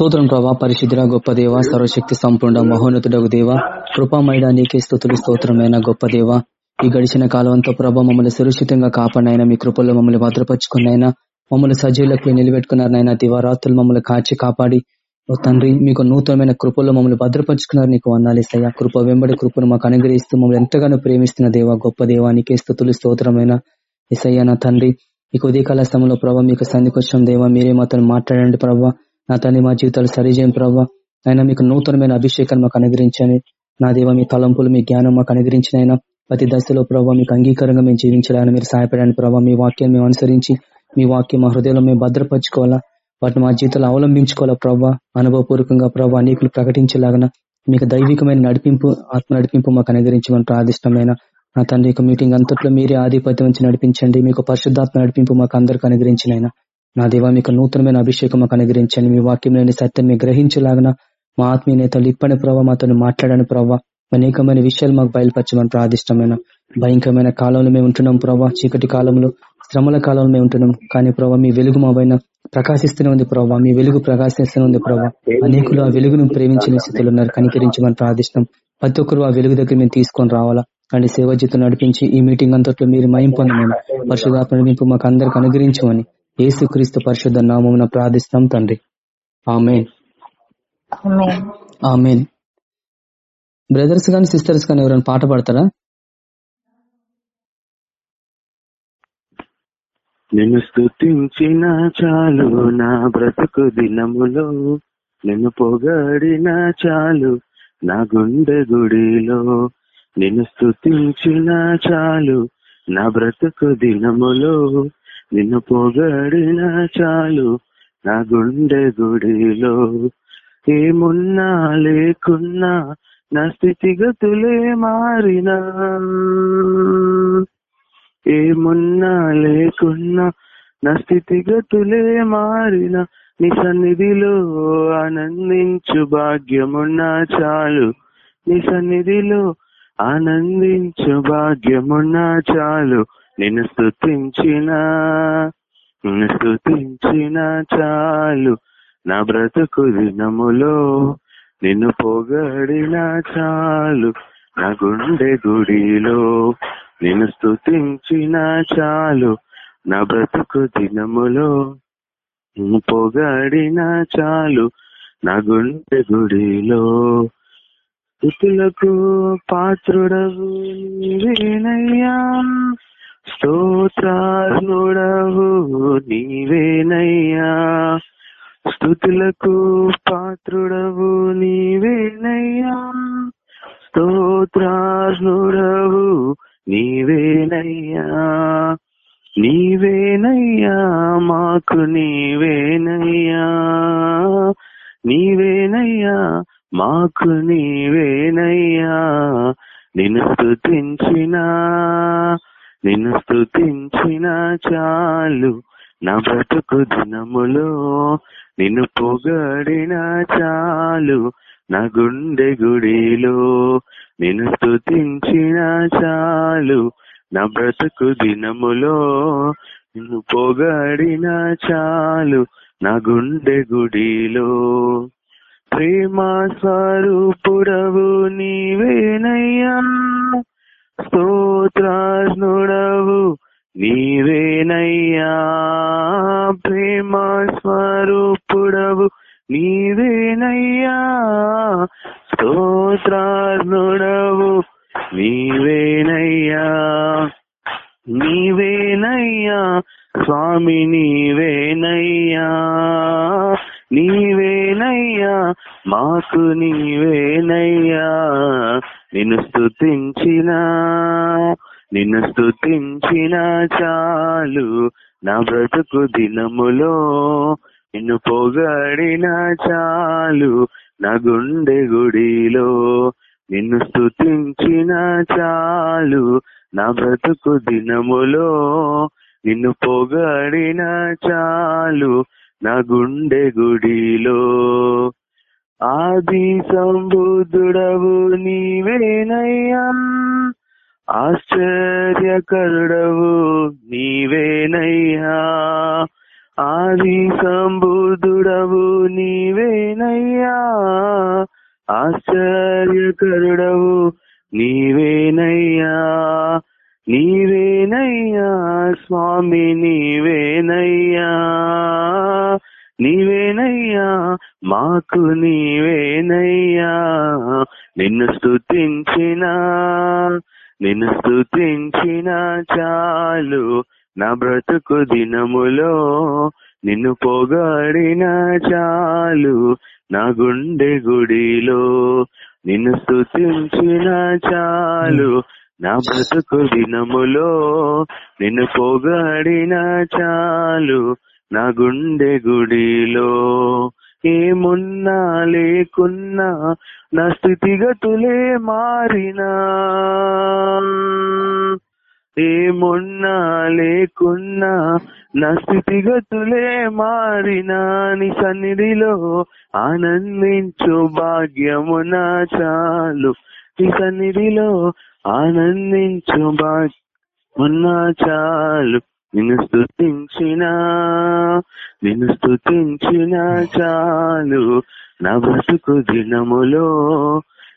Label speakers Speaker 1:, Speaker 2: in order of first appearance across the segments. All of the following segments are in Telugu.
Speaker 1: స్తోత్రం ప్రభా పరిశుద్ర గొప్ప దేవ సర్వశక్తి సంపూర్ణ మహోన్నతుడగు దేవ కృపామైడ నీకే స్థుతులు స్తోత్రమైన గొప్ప దేవ. ఈ గడిచిన కాలం అంతా ప్రభా మమ్మల్ని సురక్షితంగా కాపాడినైనా మీ కృపల్లో మమ్మల్ని భద్రపరుచుకున్నైనా మమ్మల్ని సజీవులకు నిలబెట్టుకున్నారనైనా దివారాత్రులు మమ్మల్ని కాచి కాపాడి. ఓ తండ్రి మీకు నూతనమైన కృపల్లో మమ్మల్ని భద్రపరుచుకున్నారు నీకు వందాలేసయ్యా కృప వెంబడి కృపను మాకు అనుగ్రహిస్తూ మమ్మల్ని ఎంతగానో ప్రేమిస్తున్న దేవ గొప్ప దేవ నీకే స్థుతులు స్తోత్రమైన ఇసయ్యా నా తండ్రి. ఈ ఉదయకాల సమయంలో ప్రభావ మీకు సంధికొచ్చిన దేవ మీరే మాత్రం మాట్లాడండి ప్రభావ నా తండ్రి మా జీవితాలు సరిచేయం ప్రభావ ఆయన మీకు నూతనమైన అభిషేకాన్ని మాకు అనుగ్రహించండి. నా దేవ మీ తలంపులు మీ జ్ఞానం మాకు అనుగ్రహించిన ఆయన ప్రతి దశలో ప్రభావ మీకు అంగీకారంగా మేము జీవించాలని మీరు సహాయపడండి ప్రభావ మీ వాక్యాన్ని మేము అనుసరించి మీ వాక్యం మా హృదయంలో మేము భద్రపరచుకోవాలా? వాటిని మా జీవితంలో అవలంబించుకోవాలా ప్రభావ అనుభవపూర్వకంగా ప్రభావ అనేకులు ప్రకటించేలాగా మీకు దైవికమైన నడిపింపు ఆత్మ నడిపింపు మాకు అనుగ్రహించమని ప్రార్థిష్టమైన నా తండ్రి యొక్క మీటింగ్ అంతట్లో మీరే ఆధిపత్యం నుంచి నడిపించండి. మీకు పరిశుద్ధాత్మ నడిపింపు మాకు అందరికీ అనుగ్రహించినైనా నా దేవా మీకు నూతనమైన అభిషేకం మాకు అనుగ్రహించండి. మీ సత్యం మీ గ్రహించలాగా మా ఆత్మీయ నేతలు ఇప్పని ప్రభావ మాతో మాట్లాడని ప్రభావ అనేకమైన విషయాలు మాకు బయలుపరచమని ప్రాదిష్టమైన భయంకరమైన కాలంలో మేము ఉంటున్నాం ప్రభావ చీకటి కాలంలో శ్రమల కాలంలో మేము ఉంటున్నాం. కానీ ప్రభావ మీ వెలుగు మా పైన ప్రకాశిస్తూనే ఉంది ప్రభావ మీ వెలుగు ప్రకాశిస్తూనే ఉంది ప్రభావ అనేకులు ఆ వెలుగును ప్రేమించిన స్థితిలో ఉన్నారు. కనికరించమని ప్రార్థిష్టం. ప్రతి ఒక్కరు ఆ వెలుగు దగ్గర మేము తీసుకొని రావాలా? అండ్ సేవ జీతం నడిపించి ఈ మీటింగ్ అంతట్లో మీరు మయం పొందమని పరిశుధాత్మ నడిపింపు మాకు అందరికి అనుగ్రహించమని ఏసుక్రీస్తు పరిశుద్ధ నామం ప్రార్థిస్తాం తండ్రి. ఆమెన్. ఆమెన్. బ్రదర్స్ గాని సిస్టర్స్ గాని ఎవరైనా పాట పాడతారా?
Speaker 2: నిన్ను స్థుతించిన చాలు నా బ్రతుకు దినములో. నిన్ను పొగడిన చాలు నా గుండె గుడిలో. నిన్ను స్థుతించిన చాలు నా బ్రతుకు దినములో. నిన్ను పొగడిన చాలు నా గుండె గుడిలో. ఏమున్నా లేకున్నా నా స్థితిగతులే మారినా. ఏమున్నా లేకున్నా నా స్థితిగతులే మారిన. నీ సన్నిధిలో ఆనందించు భాగ్యమున్నా చాలు నీ సన్నిధిలో ఆనందించు భాగ్యమున్నా చాలు. నిన్ను స్థుతించిన నిన్ను స్థుతించిన చాలు. నా బ్రతుకు దినములో నిన్ను పొగడిన చాలు. నా గుండె గుడిలో నిన్ను స్థుతించిన చాలు. నా బ్రతుకు దినములో నిన్ను పొగడిన చాలు. నా గుండె గుడిలో స్థుతులకు పాత్రుడవు నీవేనయ్యా. స్తోత్రార్నుడవు నీవేనయ్యా. స్థుతులకు పాత్రుడవు నీవేనయ్యా. స్తోత్రార్నుడవు నీవేనయ్యా. నీవేనయ్యా మాకు నీవేనయ్యా. నీవేనయ్యా మాకు నీవేనయ్యా. నిన్ను స్థుతించినా నిన్ను స్థుతించిన చాలు నా బ్రతుకు దినములో. నిన్ను పొగడిన చాలు నా గుండె గుడిలో. నిన్ను స్థుతించిన చాలు నా బ్రతుకు దినములో. నిన్ను పొగడిన చాలు నా గుండె గుడిలో. ప్రేమ స్వరూపుడవు నీవేనయ్యా. స్తోత్రాస్నుడవు నీవేనయ్యా ప్రేమ స్వరూపుడవు. నీవేనయ్యా స్తోత్రార్నుడవు నీవేనయ్యా నీవేనయ్యా స్వామి నీవేనయ్యా. నీవేనయ్యా మాకు నీవేనయ్యా. నిన్ను స్థుతించిన నిన్ను స్థుతించిన చాలు. నా బ్రతుకు దినములో నిన్ను పొగడిన చాలు. నా గుండె గుడిలో నిన్ను స్థుతించిన చాలు. నా బ్రతుకు దినములో నిన్ను పొగడిన చాలు. నా గుండె గుడిలో ఆది సంబుద్ధుడవు నీవేనయ్యా. ఆశ్చర్యకరుడవు నీవేనయ్యా. ఆది సంబుద్ధుడవు నీవేనయ్యా. ఆశ్చర్యకరుడవు నీవేనయ్యా. నీవేనయ్యా స్వామి నీవేనయ్యా. నీవేనయ్యా మాకు నీవేనయ్యా. నిన్ను స్తుతించిన నిన్ను స్తుతించిన చాలు. నా బ్రతుకు దినములో నిన్ను పొగాడిన చాలు. నా గుండె గుడిలో నిన్ను స్తుతించిన చాలు. నా బ్రతుకు దినములో నిన్ను పొగాడిన చాలు. నా గుండె గుడిలో ఏమున్నా లేకున్నా నా స్థితిగతులే మారినా. ఏమున్నా లేకున్నా నా స్థితిగతులే మారినా. నీ సన్నిధిలో ఆనందించు భాగ్యమునా చాలు. నీ సన్నిధిలో ఆనందించు భాగ్యమున్నా చాలు. నిన్ను స్తుతించిన నిన్ను స్తుతించిన చాలు. నా బ్రతుకు దినములో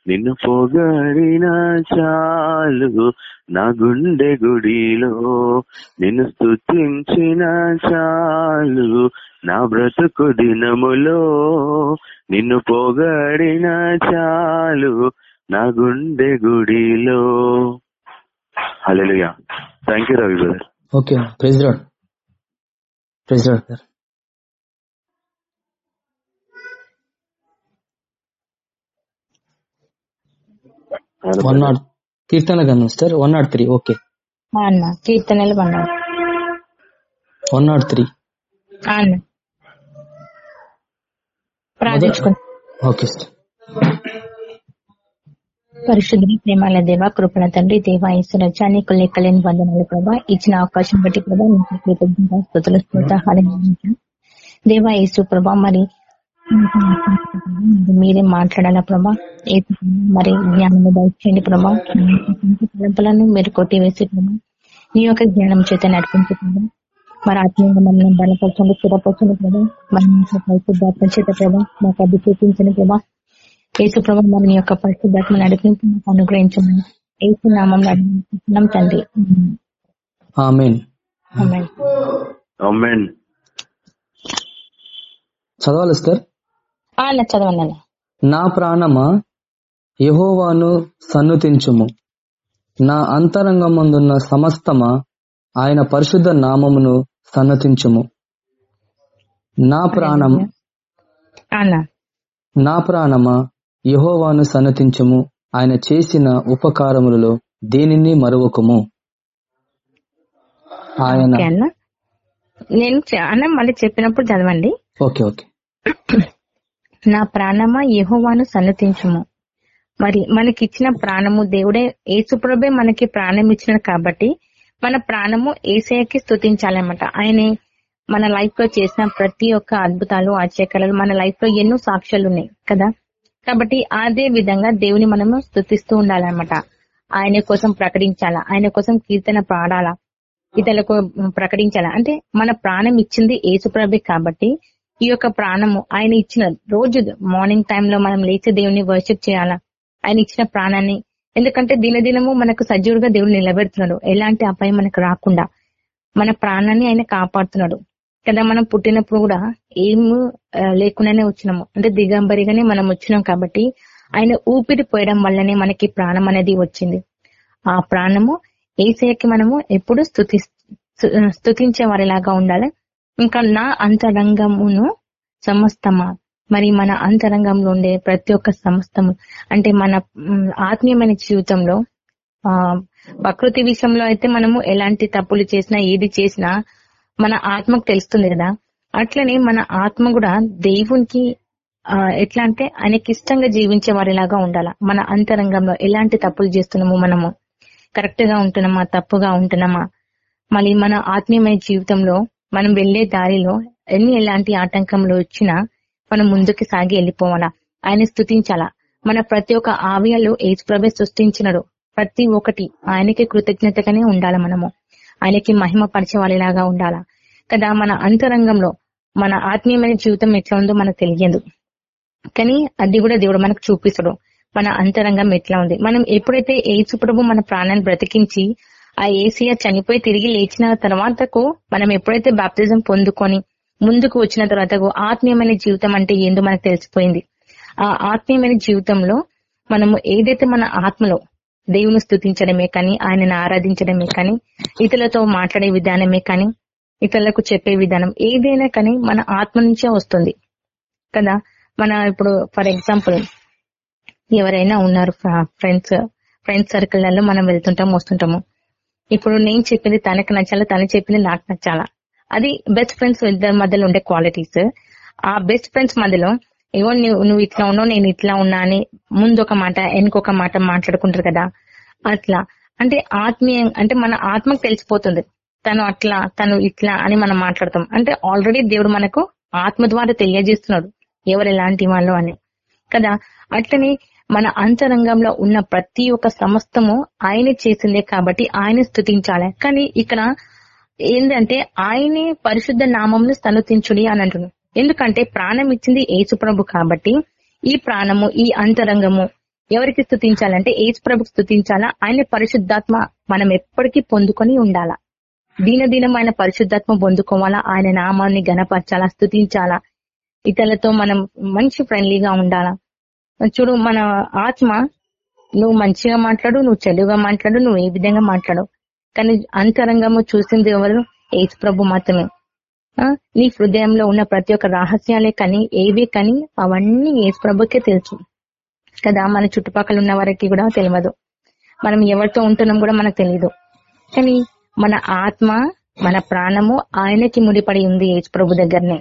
Speaker 2: నిన్ను పొగడిన చాలు. నా గుండె గుడిలో నిన్ను స్తుతించిన చాలు. నా బ్రతుకు దినములో నిన్ను పొగడిన చాలు. నా గుండె గుడిలో. Hello thank you Ravi brother
Speaker 1: okay praise Lord praise Lord sir one naught కీర్తన గంధం sir one naught three okay.
Speaker 3: అన్న కీర్తనలు పన్నాడు
Speaker 1: వన్ నాట్. త్రీ
Speaker 3: అన్న.
Speaker 1: Okay sir.
Speaker 3: పరిశుద్ధి ప్రేమాల దేవ కృపణ తండ్రి దేవ ఈశ్వరజ నీకు లెక్కలేని వందనాలు ప్రభా. ఇచ్చిన అవకాశం బట్టి ప్రభా నీకు కృతజ్ఞత స్తుతులు స్తోత్రాలు దేవ యేసు ప్రభా మరి మీరే మాట్లాడాలా ప్రభా? మరి జ్ఞానము దయచేయండి ప్రభా? తలంపులను మీరు కొట్టివేసి ప్రభా నీ యొక్క జ్ఞానం చేత నడిపించి ప్రభా మరి ఆత్మీయంగా మమ్మల్ని బలపరచండి స్థిరపరచండి ప్రభా. మరి పరిశుద్ధాత్మ చేత ప్రభా మాకు అది చూపించండి ప్రభా. యేసు ప్రభా మరి నీ యొక్క పరిశుద్ధాత్మ నడిపింపు మాకు అనుగ్రహించమని యేసు నామం అడుగుతున్నాం తండ్రి.
Speaker 1: ఆమెన్.
Speaker 3: ఆమేన్.
Speaker 2: అమ్మెన్
Speaker 1: చదవాలి సార్
Speaker 3: చదవండి అన్న.
Speaker 1: నా ప్రాణమా యహోవాను సన్నుతించుము. నా అంతరంగమందున్న సమస్తమా ఆయన పరిశుద్ధ నామమును సన్నతించుము. నా ప్రాణం నా ప్రాణమా యహోవాను సన్నతించుము. ఆయన చేసిన ఉపకారములలో దేనిని మరువకుము. ఆయన
Speaker 3: నేను అన్న మళ్ళీ చెప్పినప్పుడు చదవండి.
Speaker 1: Okay okay.
Speaker 3: నా ప్రాణమా యెహోవాను సన్నతించుము. మరి మనకిచ్చిన ప్రాణము దేవుడే ఏసుప్రభే మనకి ప్రాణం ఇచ్చినాడు కాబట్టి మన ప్రాణము ఏసయ్యకి స్తుతించాలన్నమాట. ఆయనే మన లైఫ్లో చేసిన ప్రతి ఒక్క అద్భుతాలు ఆశ్చర్యాలు మన లైఫ్లో ఎన్నో సాక్ష్యాలు ఉన్నాయి కదా? కాబట్టి అదే విధంగా దేవుని మనము స్థుతిస్తూ ఉండాలన్నమాట. ఆయన కోసం ప్రకటించాలా? ఆయన కోసం కీర్తన పాడాలా? ఇతరులకు ప్రకటించాలా? అంటే మన ప్రాణం ఇచ్చింది ఏసుప్రభి కాబట్టి ఈ యొక్క ప్రాణము ఆయన ఇచ్చిన రోజు మార్నింగ్ టైంలో మనం లేచి దేవుని వర్షిప్ చేయాలా? ఆయన ఇచ్చిన ప్రాణాన్ని. ఎందుకంటే దినదినము మనకు సజీవుడుగా దేవుడు నిలబెడుతున్నాడు. ఎలాంటి అపాయం మనకు రాకుండా మన ప్రాణాన్ని ఆయన కాపాడుతున్నాడు. కదా మనం పుట్టినప్పుడు కూడా ఏం లేకుండానే వచ్చినాము. అంటే దిగంబరిగానే మనం వచ్చినాం కాబట్టి ఆయన ఊపిరి పోయడం వల్లనే మనకి ప్రాణం అనేది వచ్చింది. ఆ ప్రాణము ఏసయ్యకి మనము ఎప్పుడు స్థుతి స్థుతించే వారిలాగా ఉండాలి. ఇంకా నా అంతరంగమును సమస్తమా? మరి మన అంతరంగంలో ఉండే ప్రతి ఒక్క సమస్తము అంటే మన ఆత్మీయమైన జీవితంలో ఆ ప్రకృతి విషయంలో అయితే మనము ఎలాంటి తప్పులు చేసినా ఏది చేసినా మన ఆత్మకు తెలుస్తుంది కదా? అట్లనే మన ఆత్మ కూడా దేవునికి ఎట్లా అంటే ఆయనకి ఇష్టంగా జీవించే వారిలాగా ఉండాల. మన అంతరంగంలో ఎలాంటి తప్పులు చేస్తున్నాము మనము? కరెక్ట్గా ఉంటున్నామా? తప్పుగా ఉంటున్నామా? మళ్ళీ మన ఆత్మీయమైన జీవితంలో మనం వెళ్ళే దారిలో ఎన్ని ఎలాంటి ఆటంకంలో వచ్చినా మనం ముందుకు సాగి వెళ్ళిపోవాలా. ఆయన స్థుతించాలా మన ప్రతి ఒక్క ఆవియలు ఏసుప్రభే సృష్టించినడు. ప్రతి ఒక్కటి ఆయనకి కృతజ్ఞతగానే ఉండాల మనము. ఆయనకి మహిమ పరిచేవాళ్ళలాగా ఉండాలా? కదా మన అంతరంగంలో మన ఆత్మీయమైన జీవితం ఎట్లా ఉందో మనకు తెలియదు. కానీ అది కూడా దేవుడు మనకు చూపిస్తాడు. మన అంతరంగం ఎట్లా ఉంది? మనం ఎప్పుడైతే ఏసు ప్రభు మన ప్రాణాన్ని బ్రతికించి ఆ ఏసీఆర్ చనిపోయి తిరిగి లేచిన తర్వాతకు మనం ఎప్పుడైతే బాప్తిజం పొందుకొని ముందుకు వచ్చిన తర్వాతకు ఆత్మీయమైన జీవితం అంటే ఏందో మనకు తెలిసిపోయింది. ఆ ఆత్మీయమైన జీవితంలో మనము ఏదైతే మన ఆత్మలో దేవుని స్థుతించడమే కానీ ఆయనను ఆరాధించడమే కానీ ఇతరులతో మాట్లాడే విధానమే కానీ ఇతరులకు చెప్పే విధానం ఏదైనా కానీ మన ఆత్మ నుంచే వస్తుంది. కదా? మన ఇప్పుడు ఫర్ ఎగ్జాంపుల్ ఎవరైనా ఉన్నారు ఫ్రెండ్స్ ఫ్రెండ్స్ సర్కిల్లలో మనం వెళ్తుంటాం వస్తుంటాము. ఇప్పుడు నేను చెప్పింది తనకు నచ్చాలా తను చెప్పింది నాకు నచ్చాలా? అది బెస్ట్ ఫ్రెండ్స్ ఇద్దరి మధ్యలో ఉండే క్వాలిటీస్. ఆ బెస్ట్ ఫ్రెండ్స్ మధ్యలో ఏవో నువ్వు నువ్వు ఇట్లా ఉన్నావు నేను ఇట్లా ఉన్నా అని ముందు ఒక మాట వెనుకొక మాట మాట్లాడుకుంటారు కదా. అట్లా. అంటే ఆత్మీయ అంటే మన ఆత్మకు తెలిసిపోతుంది. తను అట్లా తను ఇట్లా అని మనం మాట్లాడతాం. అంటే ఆల్రెడీ దేవుడు మనకు ఆత్మ ద్వారా తెలియజేస్తున్నాడు. ఎవరు ఎలాంటి వాళ్ళు అని. కదా? అట్లనే మన అంతరంగంలో ఉన్న ప్రతి ఒక్క సమస్తము ఆయన చేసిందే కాబట్టి ఆయన స్థుతించాలి. కానీ ఇక్కడ ఏంటంటే ఆయనే పరిశుద్ధ నామంను స్థనుతించుడి అని అంటున్నాడు. ఎందుకంటే ప్రాణం ఇచ్చింది ఏసుప్రభు కాబట్టి ఈ ప్రాణము ఈ అంతరంగము ఎవరికి స్థుతించాలంటే ఏసుప్రభుకి స్థుతించాలా ఆయన పరిశుద్ధాత్మ మనం ఎప్పటికీ పొందుకొని ఉండాలా? దినదినం ఆయన పరిశుద్ధాత్మ పొందుకోవాలా? ఆయన నామాన్ని గనపరచాలా స్థుతించాలా ఇతరులతో మనం మంచి ఫ్రెండ్లీగా ఉండాలా? చూడు మన ఆత్మ నువ్వు మంచిగా మాట్లాడు నువ్వు చెడుగా మాట్లాడు నువ్వు ఏ విధంగా మాట్లాడు కానీ అంతరంగము చూసింది ఎవరు? ఏసు ప్రభు మాత్రమే. నీ హృదయంలో ఉన్న ప్రతి ఒక్క రహస్యాలే కానీ ఏవే కానీ అవన్నీ ఏసు ప్రభుకే తెలుసు. కదా మన చుట్టుపక్కల ఉన్న వారికి కూడా తెలియదు మనం ఎవరితో ఉంటున్నాం కూడా మనకు తెలియదు కానీ మన ఆత్మ మన ప్రాణము ఆయనకి ముడిపడి ఉంది ఏసు ప్రభు దగ్గరనే.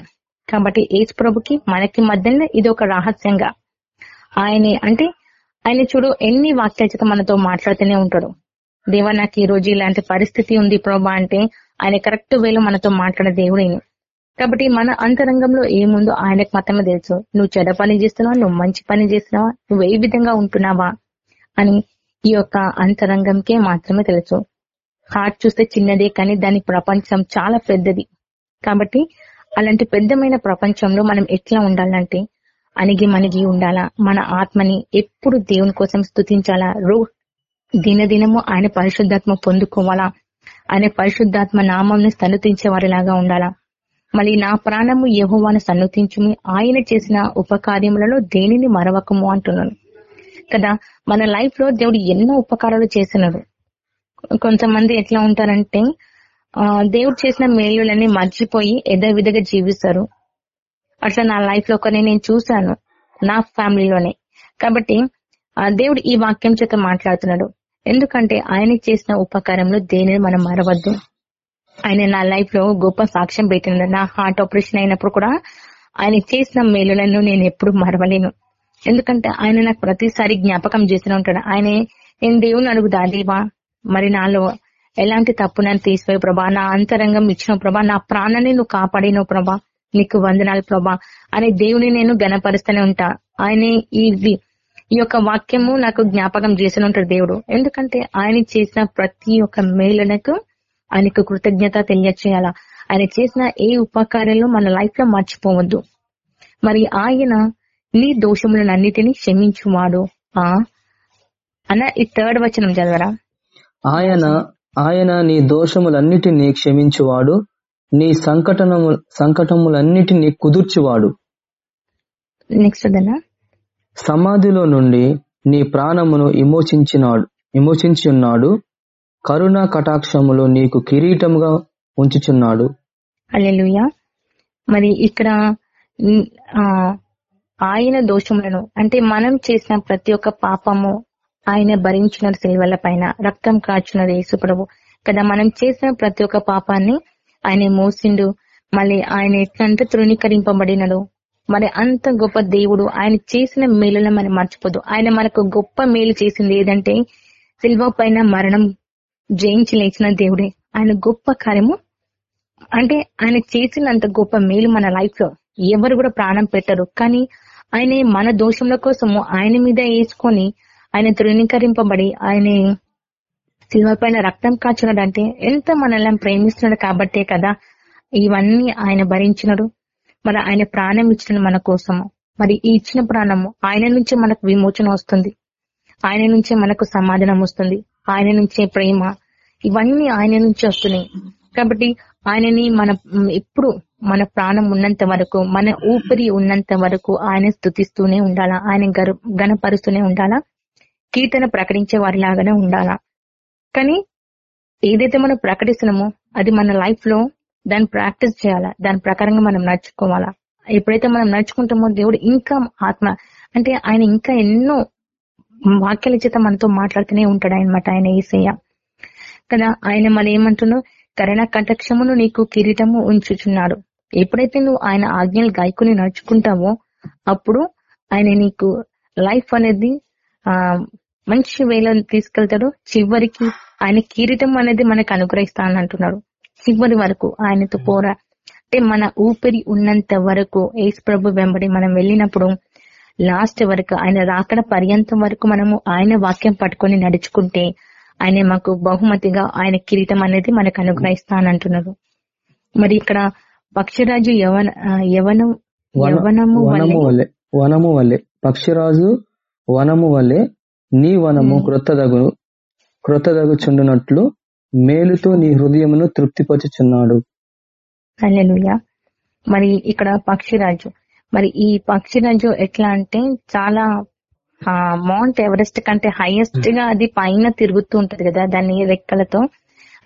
Speaker 3: కాబట్టి ఏసు ప్రభుకి మనకి మధ్యలో ఇది ఒక రహస్యంగా. ఆయనే అంటే ఆయన చూడు ఎన్ని వాక్యాల మనతో మాట్లాడుతూనే ఉంటాడు. దేవా నాకు ఈ రోజు ఇలాంటి పరిస్థితి ఉంది ప్రభా అంటే ఆయన కరెక్ట్ వేలో మనతో మాట్లాడే దేవుడైన కాబట్టి మన అంతరంగంలో ఏముందో ఆయనకు మాత్రమే తెలుసు. నువ్వు చెడ పని చేస్తున్నావా? నువ్వు మంచి పని చేస్తున్నావా? నువ్వు ఏ విధంగా ఉంటున్నావా? అని ఈ యొక్క అంతరంగంకే మాత్రమే తెలుసు. హార్ట్ చూస్తే చిన్నదే కానీ దాని ప్రపంచం చాలా పెద్దది. కాబట్టి అలాంటి పెద్దమైన ప్రపంచంలో మనం ఎట్లా ఉండాలంటే అణిగి మణిగి ఉండాలా? మన ఆత్మని ఎప్పుడు దేవుని కోసం స్థుతించాలా రో దినదినము ఆయన పరిశుద్ధాత్మ పొందుకోవాలా? అనే పరిశుద్ధాత్మ నామంని సన్నుతించే వారిలాగా ఉండాలా? మళ్ళీ నా ప్రాణము యహోవాను సన్నుతించుమి ఆయన చేసిన ఉపకార్యములలో దేనిని మరవకము అంటున్నాను. కదా మన లైఫ్లో దేవుడు ఎన్నో ఉపకారాలు చేసినాడు. కొంతమంది ఎట్లా ఉంటారంటే ఆ దేవుడు చేసిన మేలులన్నీ మర్చిపోయి విధంగా జీవిస్తారు. అట్లా నా లైఫ్లో ఒకరిని నేను చూశాను నా ఫ్యామిలీలోనే కాబట్టి దేవుడు ఈ వాక్యం చేత మాట్లాడుతున్నాడు. ఎందుకంటే ఆయన చేసిన ఉపకారంలో దేనిని మనం మరవద్దు. ఆయన నా లైఫ్లో గొప్ప సాక్ష్యం పెట్టిన నా హార్ట్ ఆపరేషన్ అయినప్పుడు కూడా ఆయన చేసిన మేలులను నేను ఎప్పుడు మరవలేను. ఎందుకంటే ఆయన నాకు ప్రతిసారి జ్ఞాపకం చేస్తూనే ఉంటాడు. ఆయన నేను దేవుని అడుగుదా దేవా మరి నాలో ఎలాంటి తప్పు నన్ను తీసిపోయి ప్రభా? నా అంతరంగం ఇచ్చిన ప్రభా. నా ప్రాణాన్ని నువ్వు కాపాడినవు ప్రభా. నీకు వందనాలు ప్రభా. అనే దేవుని నేను గణపరుస్తూనే ఉంటా. ఆయన ఈ ఈ యొక్క వాక్యము నాకు జ్ఞాపకం చేసిన ఉంటాడు దేవుడు. ఎందుకంటే ఆయన చేసిన ప్రతి ఒక్క మేలునకు ఆయనకు కృతజ్ఞత తెలియచేయాలా? ఆయన చేసిన ఏ ఉపకారాలు మన లైఫ్లో మర్చిపోవద్దు. మరి ఆయన నీ దోషములన్నిటినీ క్షమించువాడు. ఆ? అన్న ఈ థర్డ్ వచనం చదవరా?
Speaker 1: ఆయన ఆయన నీ దోషములన్నిటినీ క్షమించువాడు. నీ సంకటము సంకటములన్నిటినీ కుదుర్చువాడు.
Speaker 3: నెక్స్ట్ అదన్నా
Speaker 1: సమాధిలో నుండి నీ ప్రాణమును విమోచించినాడు విమోచించి ఉన్నాడు కరుణ కటాక్షములు నీకు కిరీటముగా ఉంచుచున్నాడు.
Speaker 3: అల్లెలుయ మరి ఇక్కడ ఆ, ఆయన దోషములను అంటే మనం చేసిన ప్రతి ఒక్క పాపము ఆయన భరించిన శిల్వల పైన రక్తం కాచున్నది యేసుప్రభు కదా మనం చేసిన ప్రతి ఒక్క పాపాన్ని ఆయన మోసిండు. మళ్ళీ ఆయన ఎట్లంటే తృణీకరింపబడినడు. మరి అంత గొప్ప దేవుడు ఆయన చేసిన మేలులను మనం మర్చిపోదు. ఆయన మనకు గొప్ప మేలు చేసింది ఏదంటే సిల్వ పైన మరణం జయించి లేచిన దేవుడే. ఆయన గొప్ప కార్యము. అంటే ఆయన చేసినంత గొప్ప మేలు మన లైఫ్లో ఎవరు కూడా ప్రాణం పెట్టరు. కానీ ఆయన మన దోషముల కోసము ఆయన మీద వేసుకొని ఆయన తృణీకరింపబడి ఆయన శిల్వ పైన రక్తం కాచున్నాడంటే ఎంత మనల్ని ప్రేమిస్తున్నాడు కాబట్టే కదా ఇవన్నీ ఆయన భరించినడు. మరి ఆయన ప్రాణం ఇచ్చిన మన కోసము. మరి ఈ ఇచ్చిన ప్రాణము ఆయన నుంచే మనకు విమోచన వస్తుంది. ఆయన నుంచే మనకు సమాధానం వస్తుంది. ఆయన నుంచే ప్రేమ. ఇవన్నీ ఆయన నుంచి వస్తున్నాయి. కాబట్టి ఆయనని మన ఎప్పుడు మన ప్రాణం ఉన్నంత వరకు మన ఊపిరి ఉన్నంత వరకు ఆయన స్థుతిస్తూనే ఉండాలా? ఆయన గరు- గణపరుస్తూనే ఉండాలా? కీర్తన ప్రకటించే వారి లాగానే ఉండాలా? కానీ ఏదైతే మనం ప్రకటిస్తున్నామో అది మన లైఫ్లో దాన్ని ప్రాక్టీస్ చేయాలా? దాని ప్రకారంగా మనం నడుచుకోవాలా? ఎప్పుడైతే మనం నడుచుకుంటామో దేవుడు ఇంకా ఆత్మ అంటే ఆయన ఇంకా ఎన్నో వాక్యాల చేత మనతో మాట్లాడుతూనే ఉంటాడు అనమాట ఆయన ఏసయ్య. కదా ఆయన మన ఏమంటున్నావు కరణ కటక్షమును నీకు కిరీటము ఉంచుచున్నాడు. ఎప్పుడైతే నువ్వు ఆయన ఆజ్ఞలు గాయకుని నడుచుకుంటావో అప్పుడు ఆయన నీకు లైఫ్ అనేది ఆ మంచి వేలో తీసుకెళ్తాడు. చివరికి ఆయన కిరీటం అనేది మనకు అనుగ్రహిస్తా అంటున్నాడు చివరి వరకు ఆయనతో పోరా. అంటే మన ఊపిరి ఉన్నంత వరకు యేసు ప్రభు వెంబడి మనం వెళ్ళినప్పుడు లాస్ట్ వరకు ఆయన రాకడ పర్యంతం వరకు మనము ఆయన వాక్యం పట్టుకొని నడుచుకుంటే ఆయన మాకు బహుమతిగా ఆయన కిరీటం అనేది మనకు అనుగ్రహిస్తా అని అంటున్నారు మరి ఇక్కడ పక్షిరాజు యవన యవనం
Speaker 1: వన-
Speaker 3: యవనము
Speaker 1: వనము
Speaker 3: వలె
Speaker 1: వలె వనము వలె పక్షిరాజు వనము వలె నీ వనము
Speaker 3: ఉమ్.
Speaker 1: క్రొత్తదగు క్రొత్తదగుచుండునట్లు మేలుతో నీ హృదయమును తృప్తిపరుచుచున్నాడు.
Speaker 3: మరి ఇక్కడ పక్షిరాజు. మరి ఈ పక్షిరాజు ఎట్లా అంటే చాలా మౌంట్ ఎవరెస్ట్ కంటే హైయెస్ట్గా అది పైన తిరుగుతూ ఉంటది కదా దాని రెక్కలతో.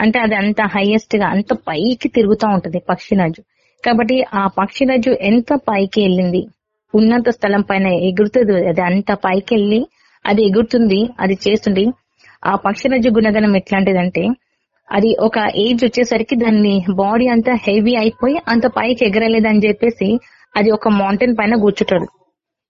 Speaker 3: అంటే అది అంత హైయెస్ట్గా అంత పైకి తిరుగుతూ ఉంటది పక్షిరాజు. కాబట్టి ఆ పక్షిరాజు ఎంత పైకి వెళ్ళింది? ఉన్నత స్థలం పైన ఎగురుతుంది అది అంత పైకి వెళ్ళి అది ఎగురుతుంది అది చేస్తుంది. ఆ పక్షిరాజు గుణగణం ఎట్లాంటిదంటే అది ఒక ఏజ్ వచ్చేసరికి దాన్ని బాడీ అంతా హెవీ అయిపోయి అంత పైకి ఎగరలేదని చెప్పేసి అది ఒక మౌంటైన్ పైన కూర్చుంటది.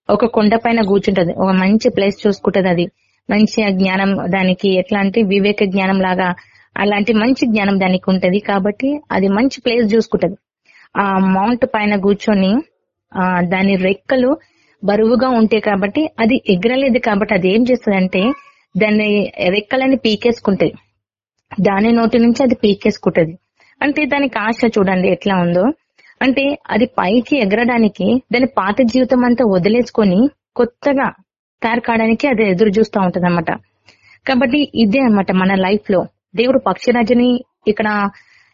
Speaker 3: ఒక కొండ పైన కూర్చుంటది. ఒక మంచి ప్లేస్ చూసుకుంటది అది. మంచి జ్ఞానం దానికి ఎట్లాంటి వివేక జ్ఞానం లాగా అలాంటి మంచి జ్ఞానం దానికి ఉంటది. కాబట్టి అది మంచి ప్లేస్ చూసుకుంటది. ఆ మౌంట్ పైన కూర్చొని ఆ దాని రెక్కలు బరువుగా ఉంటాయి కాబట్టి అది ఎగరలేదు కాబట్టి అది ఏం చేస్తదంటే దాన్ని రెక్కలని పీకేసుకుంటాయి దాని నోటి నుంచి అది పీకేసుకుంటది. అంటే దానికి ఆశ చూడండి ఎట్లా ఉందో. అంటే అది పైకి ఎగరడానికి దాని పాత జీవితం అంతా వదిలేసుకొని కొత్తగా తయారు కావడానికి అది ఎదురు చూస్తూ ఉంటది కాబట్టి ఇదే అన్నమాట మన లైఫ్లో. దేవుడు పక్షిరాజుని ఇక్కడ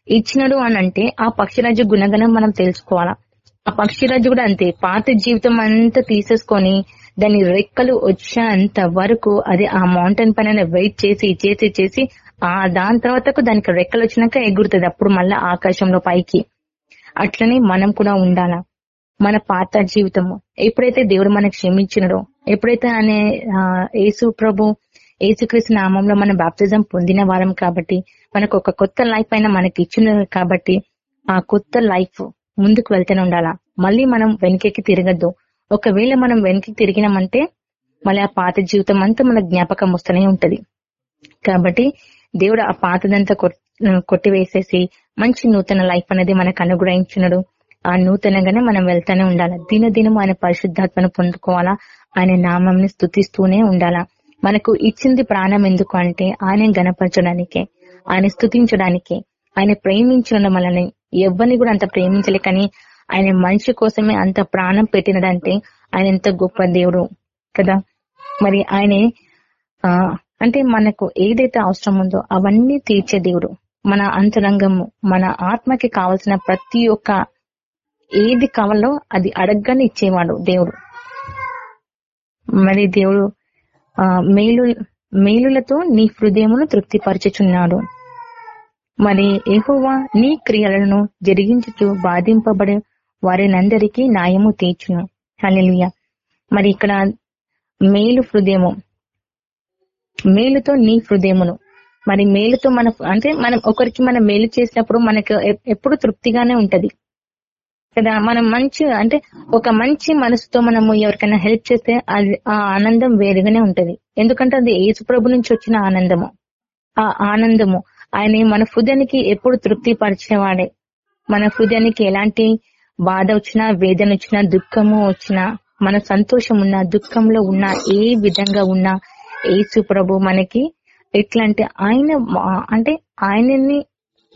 Speaker 3: ఇచ్చినాడు అని అంటే ఆ పక్షిరాజు గుణగణం మనం తెలుసుకోవాలా. ఆ పక్షిరాజు కూడా అంతే. పాత జీవితం అంతా తీసేసుకొని దాని రెక్కలు వచ్చేంత వరకు అది ఆ మౌంటైన్ పైన వెయిట్ చేసి చేసి చేసి దాని తర్వాత దానికి రెక్కలు వచ్చినాక ఎగురుతుంది. అప్పుడు మళ్ళీ ఆకాశంలో పైకి. అట్లనే మనం కూడా ఉండాలా? మన పాత జీవితము. ఎప్పుడైతే దేవుడు మనకు క్షమించినడో ఎప్పుడైతే అనే యేసు ప్రభు యేసుక్రీస్తు నామంలో మన బాప్తిజం పొందిన వారం కాబట్టి మనకు ఒక కొత్త లైఫ్ అయినా మనకి ఇచ్చిన కాబట్టి ఆ కొత్త లైఫ్ ముందుకు వెళ్తూనే ఉండాలా? మళ్ళీ మనం వెనకకి తిరగద్దు. ఒకవేళ మనం వెనక్కి తిరిగినామంటే మళ్ళీ ఆ పాత జీవితం అంతా మన జ్ఞాపకం వస్తూనే ఉంటది. కాబట్టి దేవుడు ఆ పాతదంతా కొట్టివేసేసి మంచి నూతన లైఫ్ అనేది మనకు అనుగ్రహించినడు. ఆ నూతనంగానే మనం వెళ్తానే ఉండాలా? దినదినం ఆయన పరిశుద్ధాత్మను పొందుకోవాలా? ఆయన నామంని స్థుతిస్తూనే ఉండాలా? మనకు ఇచ్చింది ప్రాణం ఎందుకు అంటే ఆయన గణపరచడానికే ఆయన స్థుతించడానికే ఆయన ప్రేమించడం మనల్ని ఎవరిని కూడా అంత ప్రేమించలే కానీ ఆయన మనిషి కోసమే అంత ప్రాణం పెట్టినడంటే ఆయన ఎంత గొప్ప దేవుడు కదా? మరి ఆయనే ఆ అంటే మనకు ఏదైతే అవసరం ఉందో అవన్నీ తీర్చే దేవుడు. మన అంతరంగము మన ఆత్మకి కావలసిన ప్రతి ఒక్క ఏది కావాలో అది అడగగానే ఇచ్చేవాడు దేవుడు. మరి దేవుడు ఆ మేలు మేలులతో నీ హృదయమును తృప్తిపరచుచున్నాడు. మరి ఏహోవా నీ క్రియలను జరిగించుచు బాధింపబడే వారినందరికీ న్యాయము తీర్చును. హల్లెలూయా. మరి ఇక్కడ మేలు హృదయము మేలుతో నీ హృదయమును. మరి మేలుతో మన అంటే మనం ఒకరికి మనం మేలు చేసినప్పుడు మనకు ఎప్పుడు తృప్తిగానే ఉంటది. కదా మనం మంచి అంటే ఒక మంచి మనసుతో మనము ఎవరికైనా హెల్ప్ చేస్తే అది ఆ ఆనందం వేరుగానే ఉంటది. ఎందుకంటే అది యేసుప్రభు నుంచి వచ్చిన ఆనందము. ఆ ఆనందము. ఆయన మన హృదయానికి ఎప్పుడు తృప్తి పరిచేవాడే మన హృదయానికి ఎలాంటి బాధ వచ్చినా వేదన వచ్చినా దుఃఖము వచ్చినా మన సంతోషం ఉన్నా దుఃఖంలో ఉన్నా ఏ విధంగా ఉన్నా యేసు ప్రభు మనకి ఎట్లా అంటే ఆయన అంటే ఆయనని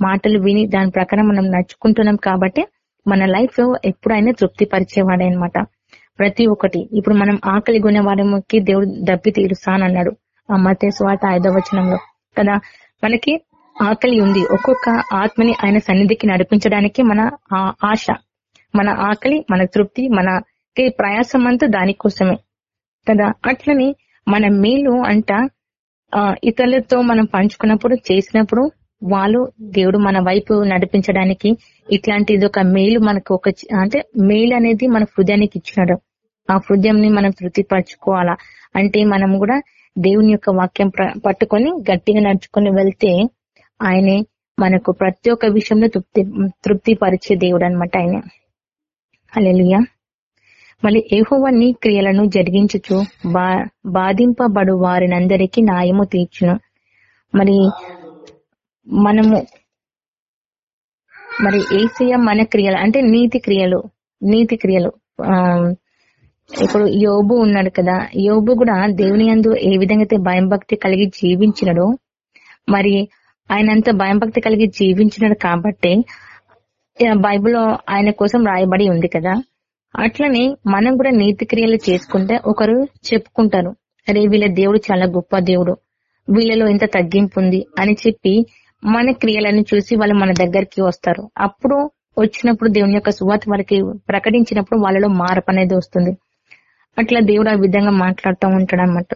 Speaker 3: మాటలు విని దాని ప్రకారం మనం నడుచుకుంటున్నాం కాబట్టి మన లైఫ్లో ఎప్పుడైనా తృప్తి పరిచేవాడే అనమాట ప్రతి ఒక్కటి. ఇప్పుడు మనం ఆకలి కొనే వారికి దేవుడు దప్పి తీరుస్తానన్నాడు ఆ మత స్వాత ఐదవ వచనంలో. కదా మనకి ఆకలి ఉంది. ఒక్కొక్క ఆత్మని ఆయన సన్నిధికి నడిపించడానికి మన ఆ- ఆశ. మన ఆకలి మన తృప్తి మనకి ప్రయాసం అంతా దానికోసమే. కదా అట్లని మన మేలు అంట ఆ, ఇతరులతో మనం పంచుకున్నప్పుడు చేసినప్పుడు వాళ్ళు దేవుడు మన వైపు నడిపించడానికి ఇట్లాంటిది ఒక మేలు మనకు ఒక అంటే మేలు అనేది మన హృదయానికి ఇచ్చినాడు. ఆ హృదయంని మనం తృప్తిపరచుకోవాలా? అంటే మనం కూడా దేవుని యొక్క వాక్యం పట్టుకొని గట్టిగా నడుచుకొని వెళ్తే ఆయనే మనకు ప్రతి ఒక్క విషయంలో తృప్తి తృప్తిపరిచే దేవుడు అనమాట ఆయన. హల్లెలూయా. మళ్ళీ ఏహోవన్ని నీ క్రియలను జరిగించుచు బా బాధింపబడు వారినందరికీ న్యాయము తీర్చును. మరి మనము మరి ఏసీయ మన క్రియలు అంటే నీతి క్రియలు నీతి క్రియలు ఆ ఇప్పుడు యోబు ఉన్నాడు కదా యోబు కూడా దేవుని యందు ఏ విధంగా అయితే భయం భక్తి కలిగి జీవించినడో మరి ఆయన అంత భయం భక్తి కలిగి జీవించినాడు కాబట్టి బైబిల్లో ఆయన కోసం రాయబడి ఉంది కదా అట్లనే మనం కూడా నీతి క్రియలు చేసుకుంటే ఒకరు చెప్పుకుంటారు. అరే వీళ్ళ దేవుడు చాలా గొప్ప దేవుడు. వీళ్ళలో ఎంత తగ్గింపు ఉంది అని చెప్పి మన క్రియలను చూసి వాళ్ళు మన దగ్గరికి వస్తారు. అప్పుడు వచ్చినప్పుడు దేవుని యొక్క సువార్త వారికి ప్రకటించినప్పుడు వాళ్ళలో మార్పు అనేది వస్తుంది. అట్లా దేవుడు ఆ విధంగా మాట్లాడుతూ ఉంటాడు అన్నమాట.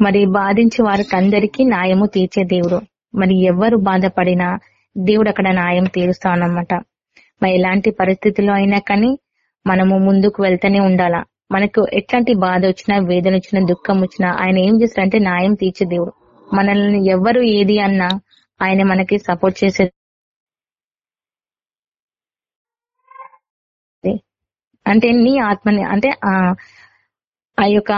Speaker 3: మరి బాధించే వారికి అందరికీ న్యాయము తీర్చే దేవుడు. మరి ఎవరు బాధపడినా దేవుడు అక్కడ న్యాయం తీరుస్తానమాట మరి ఎలాంటి పరిస్థితుల్లో అయినా కానీ మనము ముందుకు వెళ్తూనే ఉండాలా. మనకు ఎట్లాంటి బాధ వచ్చినా వేదన వచ్చినా దుఃఖం వచ్చినా ఆయన ఏం చేస్తారంటే న్యాయం తీర్చే దేవుడు. మనల్ని ఎవరు ఏది అన్నా ఆయన మనకి సపోర్ట్ చేసే అంటే నీ ఆత్మని అంటే ఆ ఆ యొక్క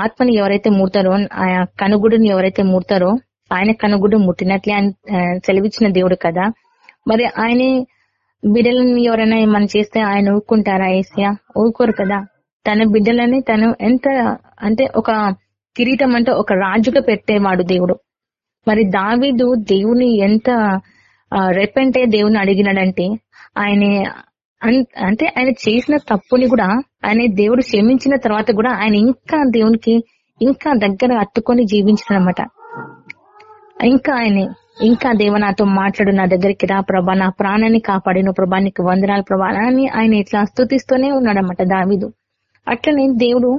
Speaker 3: ఆత్మని ఎవరైతే ముడతారో ఆ కనుగుడుని ఎవరైతే ముడతారో ఆయన కనుగుడు ముట్టినట్లే అని సెలవిచ్చిన దేవుడు కదా. మరి ఆయన బిడ్డలని ఎవరైనా ఏమైనా చేస్తే ఆయన ఊరుకుంటారా ఏసియా ఊరుకోరు కదా. తన బిడ్డలని తను ఎంత అంటే ఒక కిరీటం అంటే ఒక రాజుగా పెట్టేవాడు దేవుడు. మరి దావీదు దేవుని ఎంత రెపెంటే దేవుని అడిగినాడంటే ఆయన అంటే ఆయన చేసిన తప్పుని కూడా ఆయన దేవుడు క్షమించిన తర్వాత కూడా ఆయన ఇంకా దేవునికి ఇంకా దగ్గర అత్తుకొని జీవించాడనమాట ఇంకా ఆయనే ఇంకా దేవ నాతో మాట్లాడు నా దగ్గరికి రా ప్రభా నా ప్రాణాన్ని కాపాడిన ప్రభా నీకు వందనాలు ప్రభా అని ఆయన ఇట్లా స్థుతిస్తూనే ఉన్నాడనమాట దావీదు. అట్లనే దేవుడు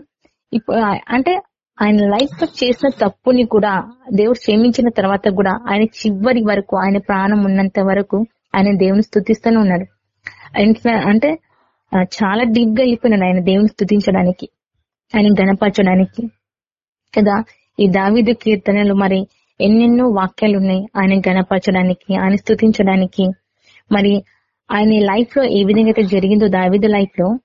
Speaker 3: ఇప్పుడు అంటే ఆయన లైఫ్లో చేసిన తప్పుని కూడా దేవుడు క్షమించిన తర్వాత కూడా ఆయన చివరి వరకు ఆయన ప్రాణం ఉన్నంత వరకు ఆయన దేవుని స్థుతిస్తూనే ఉన్నాడు. అంటే చాలా డీప్గా వెళ్ళిపోయినాడు ఆయన దేవుని స్థుతించడానికి ఆయన గణపరచడానికి కదా ఈ దావీదు కీర్తనలు మరి ఎన్నెన్నో వాక్యాలు ఉన్నాయి ఆయన గణపరచడానికి ఆయన స్తుతించడానికి. మరి ఆయన లైఫ్లో ఏ విధంగా అయితే జరిగిందో దావీదు లైఫ్లో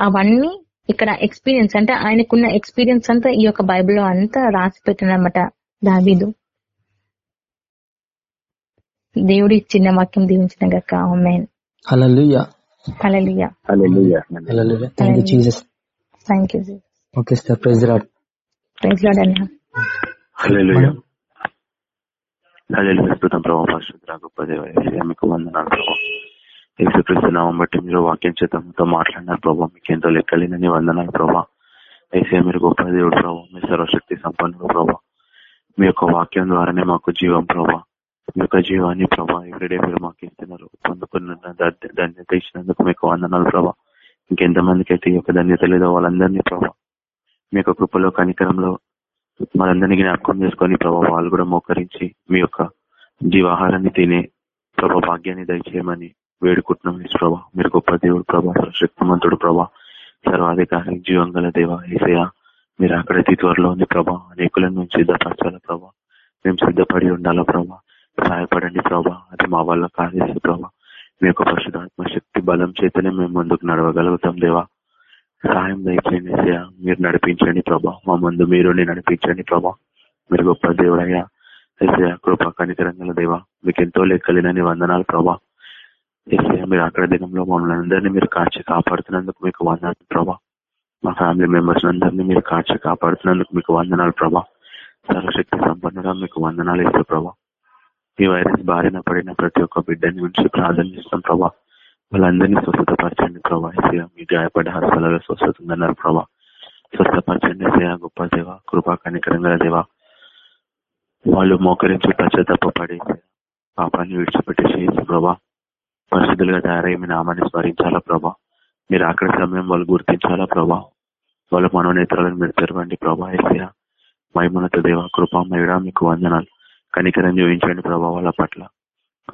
Speaker 3: అవన్నీ ఇక్కడ ఎక్స్పీరియన్స్ అంటే ఆయనకున్న ఎక్స్పీరియన్స్ అంతా ఈ యొక్క బైబిల్లో అంతా రాసి పెట్టినమాట దావీదు. దేవుడి చిన్న వాక్యం దీవించిన గక్క ఆమెన్.
Speaker 1: హల్లెలూయా.
Speaker 3: హల్లెలూయా.
Speaker 2: హల్లెలూయా.
Speaker 1: హల్లెలూయా. Thank you okay sir praise Lord
Speaker 3: praise Lord అన్న.
Speaker 2: హల్లెలూయా ప్రభావ పరిశుద్ధ గొప్ప దేవ మీకు వందనాలు ప్రభావ యేసుక్రీస్తు నామం బట్టి మీరు వాక్యం చేతంతో మాట్లాడినారు ప్రభావ మీకు ఎంతో లెక్కలేనని వందనాలు ప్రభావ ఏసే మీరు గొప్ప దేవుడు ప్రభావ మీ సర్వశక్తి సంపన్నుడు ప్రభావ మీ యొక్క వాక్యం ద్వారానే మాకు జీవం ప్రభావ మీ యొక్క జీవాన్ని ప్రభా ఎవ్రీడే మీరు మాకు ఇస్తున్నారు పొందుకున్న ధన్య- ధన్యత ఇచ్చినందుకు మీకు వందనాలు ప్రభా ఇంకెంతమందికి అయితే ఈ యొక్క ధన్యత లేదో వాళ్ళందరినీ ప్రభా మీ యొక్క కృపలో కనికరంలో మనందరినీ జ్ఞాపకం చేసుకొని ప్రభావ వాళ్ళు కూడా మోకరించి మీ యొక్క జీవాహారాన్ని తినే ప్రభా భాగ్యాన్ని దయచేయమని వేడుకుంటున్నాం ఈ ప్రభా. మీరు గొప్ప దేవుడు ప్రభా శక్తిమంతుడు ప్రభా సర్వాధికారి జీవం గల దేవ ఏసయ మీరు అక్కడ అతి త్వరలో ఉంది ప్రభా. అనేకులను మేము సిద్ధపరచాలా ప్రభా. మేము సిద్ధపడి ఉండాలా ప్రభా. సహాయపడండి ప్రభా. అది మా వల్ల కాదేసి ప్రభా. మీ యొక్క పరిశుధాత్మ శక్తి బలం చేతనే మేము ముందుకు నడవగలుగుతాం దేవా. సహాయం దయచేయండి మీరు నడిపించండి ప్రభా. మా ముందు మీరు నడిపించండి ప్రభా. మీరు గొప్ప దేవుడయ్యా. ఎస్ఐ కృపా కనికరంగల దేవ. మీకు ఎంతో లెక్కలేనని వందనాలు ప్రభా. ఎస్ఐ మీరు అక్కడ దినంలో మమ్మల్ని అందరినీ మీరు కాచి కాపాడుతున్నందుకు మీకు వందనాలు ప్రభా. మా ఫ్యామిలీ మెంబర్స్ అందరినీ మీరు కాచి కాపాడుతున్నందుకు మీకు వందనాలు ప్రభా. సర్వశక్తి సంపన్నుడా మీకు వందనాలు ఇస్తే ప్రభా.
Speaker 1: ఈ వైరస్ బారిన పడిన ప్రతి ఒక్క బిడ్డని నుంచి ప్రార్థన చేస్తాం ప్రభా. వాళ్ళందరినీ స్వస్థతపరచండి ప్రభా. ఏసయ్య మీ గాయపడే హస్తలలో స్వస్థత ఉందన్నారు ప్రభా. స్వస్థపరచండి ఏసయ్య గొప్ప దేవ కృపా కనికరంగా దేవ. వాళ్ళు మోకరించి పశ్చాత్తపడి పాపాన్ని విడిచిపెట్టేసి ప్రభా పరిస్థితులుగా తయారై మీ నామాన్ని స్మరించాలా ప్రభా. మీరు అక్కడ సమయం వాళ్ళు గుర్తించాలా ప్రభా. వాళ్ళ మనోనేత్రాలను మీరు తెరవండి ప్రభా ఏసయ్య. మైమునత దేవ కృపామయుడా మీకు వందనాలు. కనికరం చూపించండి ప్రభా వాళ్ళ పట్ల.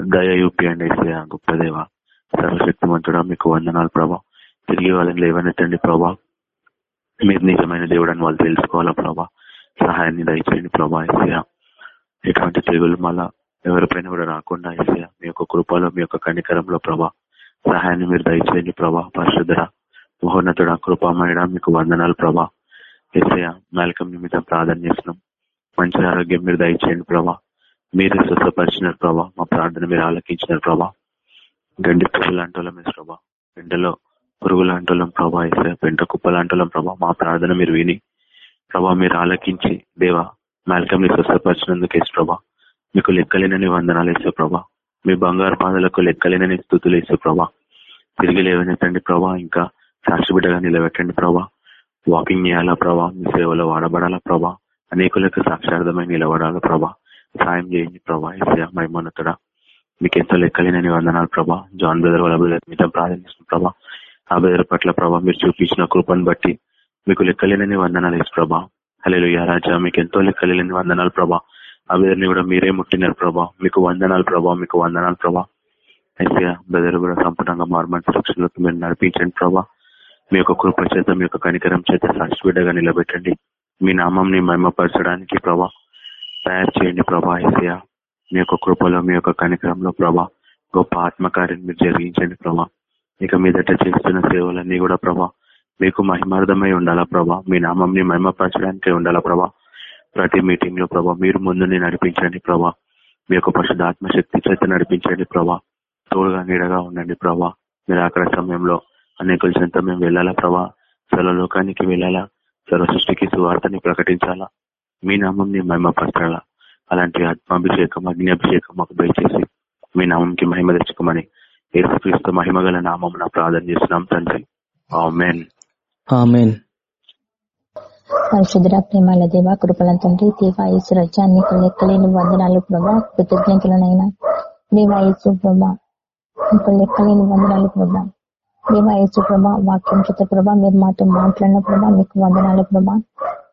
Speaker 1: దయ చూపియండి ఏసయ్య గొప్ప దేవ. సర్వశక్తిమంతుడా మీకు వందనాలు ప్రభా. తిరిగి వాళ్ళని లేవనెత్తండి ప్రభా. మీరు నిజమైన దేవుడు అని వాళ్ళు తెలుసుకోవాలా ప్రభా. సహాయాన్ని దయచేయండి ప్రభా ఏసయ్య. ఎటువంటి తెగులు మళ్ళా ఎవరిపైన కూడా రాకుండా ఏసయ్య. మీ యొక్క కృపలో మీ యొక్క కనికరంలో ప్రభా. సహాయాన్ని మీరు దయచేయండి ప్రభా పరిశుద్ధర మహోన్నతుడ కృపామయడా మీకు వందనాలు ప్రభా. ఏసయ్య మేలకం నిమిత్తం ప్రార్థన చేస్తున్నాం. మంచి ఆరోగ్యం మీరు దయచేయండి ప్రభా. మీరు స్వస్థపరిచినారు ప్రభా. మా ప్రార్థన మీరు ఆలకించినారు ప్రభా. గండి పువ్వులు అంటోళ్ళం ప్రభా ఎండలో పురుగులాంటోళం అంటోళ్ళం ప్రభా ఏసయ్య పెంట కుప్పలు అంటోళ్ళం ప్రభా మా ప్రార్థన మీరు విని ప్రభా మీరు ఆలకించి దేవా మేల్కం స్వస్థపరిచినందుకు ఎస్ ప్రభా మీకు లెక్కలేనని వందనాలు వేసే ప్రభా? మీ బంగారు పాదలకు లెక్కలేనని స్థుతులు వేసే ప్రభా? తిరిగి లేవనెత్తండి ప్రభా ఇంకా సాక్షి బిడ్డగా నిలబెట్టండి ప్రభా. వాకింగ్ చేయాలా ప్రభా? మీ సేవలో వాడబడాలా ప్రభా? అనేకులకు సాక్షార్థమై నిలబడాలా ప్రభా? సాయం చేయండి ప్రభా ఏసయ మైమోన్నతుడా మీకు ఎంతో లెక్కలేనని వందనాలు ప్రభా. జాన్ బ్రదర్ వాళ్ళ బ్రదర్ మీద ప్రార్థిస్తున్న ప్రభా. ఆ బ్రదర్ పట్ల ప్రభా మీరు చూపించిన కృపను బట్టి మీకు లెక్కలేనని వందనాలు వేసు ప్రభా. హలో రాజా మీకు ఎంతో లెక్కలేని వందనాలు ప్రభా. ఆ బ్రదర్ని కూడా మీరే ముట్టినారు ప్రభా. మీకు వందనాలు ప్రభా మీకు వందనాలు ప్రభా. అయితే బ్రదర్ కూడా సంపూర్ణంగా మార్మల్ సురక్షలోకి మీరు నడిపించండి ప్రభా. మీ యొక్క కృప చేత మీ యొక్క కనికరం చేత సాక్షిబిడ్డగా నిలబెట్టండి. మీ నామంని మహిమపరచడానికి ప్రభా తయారు చేయండి ప్రభా ఏసయ మీ యొక్క కృపలో మీ యొక్క కనికరంలో ప్రభా గొప్ప ఆత్మకార్యం మీరు జరిగించండి ప్రభా. ఇక మీదట చేస్తున్న సేవలన్నీ కూడా ప్రభా మీకు మహిమార్థమై ఉండాలా ప్రభా. మీ నామంని మహిమపరచడానికే ఉండాలా ప్రభా. ప్రతి మీటింగ్లో ప్రభా మీరు ముందుని నడిపించండి ప్రభా. మీ యొక్క పరిశుద్ధ ఆత్మశక్తి చేత నడిపించండి ప్రభా. తోడుగా నీడగా ఉండండి ప్రభా. మీరు అక్కడ సమయంలో అనేకుల చెంత మేము వెళ్ళాలా ప్రభా. సర్వలోకానికి వెళ్ళాలా. సర్వ సృష్టికి సువార్తని ప్రకటించాలా. మీ నామంని మహిమపరచాలా. అలాంటి ఆత్మాభిషేకం అగ్నిఅభిషేకం మాకు దయచేసి మీ నామంకి మహిమ తెచ్చుకోమని యేసుక్రీస్తు మహిమ గల నామం ప్రార్థన చేస్తున్నాం తండ్రి. ఆమెన్.
Speaker 4: ప్రేమాల దేవ కృపల తండ్రి దేవాయసు రజా నీకు లెక్కలేని వందనాలు ప్రభా కృతజ్ఞతలనైనా. దేవాయసు ప్రభా నీకు లెక్కలేని వందనాలు ప్రభా. దేవాయసు ప్రభా వాక్యం చేత ప్రభా మీరు మాతో మాట్లాడిన ప్రభా మీకు వందనాలు ప్రభా.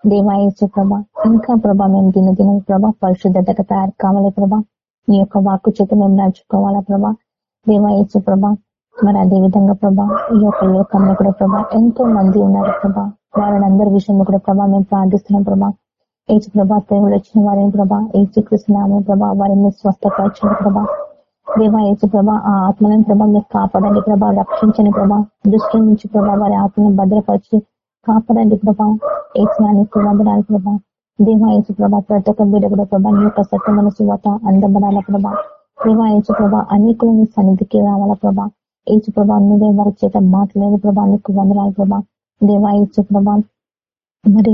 Speaker 4: దేవాయసు ప్రభా ఇంకా ప్రభా మేము దినదిన ప్రభా పరిశుద్ధతకు తయారు కావాలి ప్రభా. నీ యొక్క వాక్కు చేత మేము నడుచుకోవాలా ప్రభా. దేవాయసు ప్రభా మరి అదే విధంగా ప్రభా ఈ యొక్క లోకంలో కూడా ప్రభా ఎంతో మంది ఉన్నారు ప్రభా. వారందరి విషయంలో కూడా ప్రభా మేము ప్రార్థిస్తున్నాం ప్రభా. ఏసు ప్రభా దేవుడు వచ్చిన వారిని ప్రభా ఏసు కృష్ణనామం ప్రభా వారిని స్వస్థపరచండి ప్రభా. దేవా ఏసు ప్రభా ఆ ఆత్మలను ప్రభా మీరు కాపాడండి ప్రభా రక్షించని ప్రభా దృష్టి నుంచి ప్రభా వారి ఆత్మను భద్రపరిచి కాపాడండి ప్రభా ఏసునానికి వందనాలు ప్రభా. దేవా ఏసు ప్రభా ప్రతి ఒక్క బిడ్డ కూడా ప్రభా నీ యొక్క సత్యమైన సువాత అందబడాల ప్రభా. దేవా ఏసు ప్రభా అనేకులని సన్నిధికి రావాల ప్రభా. ఏసు ప్రభా నువ్వే వారి చేత మాట్లాడేది ప్రభా నీకు వందనాలు ప్రభా. దేవా ఏసు ప్రభా మరి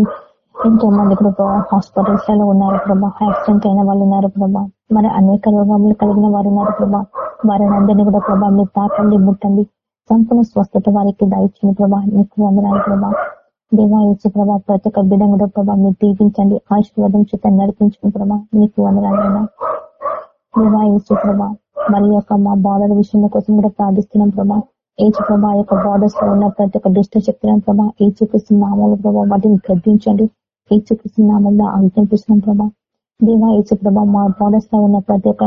Speaker 4: ఎంతో మంది కూడా హాస్పిటల్స్లో ఉన్నారు ప్రభా యాక్సిడెంట్ అయిన వాళ్ళు ఉన్నారు ప్రభా. మరి అనేక రోగములు కలిగిన వారు ఉన్నారు ప్రభా. వారిని అందరినీ కూడా ప్రభా మీరు తాకండి ముట్టండి. సంపూర్ణ స్వస్థత వారికి దయచిన ప్రభా. నీకు వందనాలు ప్రభా. దేవాయచు ప్రభా ప్రతి ఒక్క బిడ్డ కూడా ప్రభా మీరు దీపించండి ఆశీర్వాదం చేత నడిపించిన ప్రభా. నీకు వందనాలైనా దేవాయచు ప్రభా మరి యొక్క మా బాధల విషయం కోసం కూడా ప్రార్థిస్తున్నాం ప్రభా. ఏచు ప్రభా యొక్క బార్డర్స్లో ఉన్న ప్రతి ఒక్క దుష్ట శక్తులను ప్రభా ఏచుకృష్ణ నామంలో ప్రభా వాటిని గద్దించండి ఏచుకృష్ణ నామంలో ఆజ్ఞాపిస్తున్నాం ప్రభా. దేవా ఏచు ప్రభా మా బార్డర్స్లో ఉన్న ప్రతి ఒక్క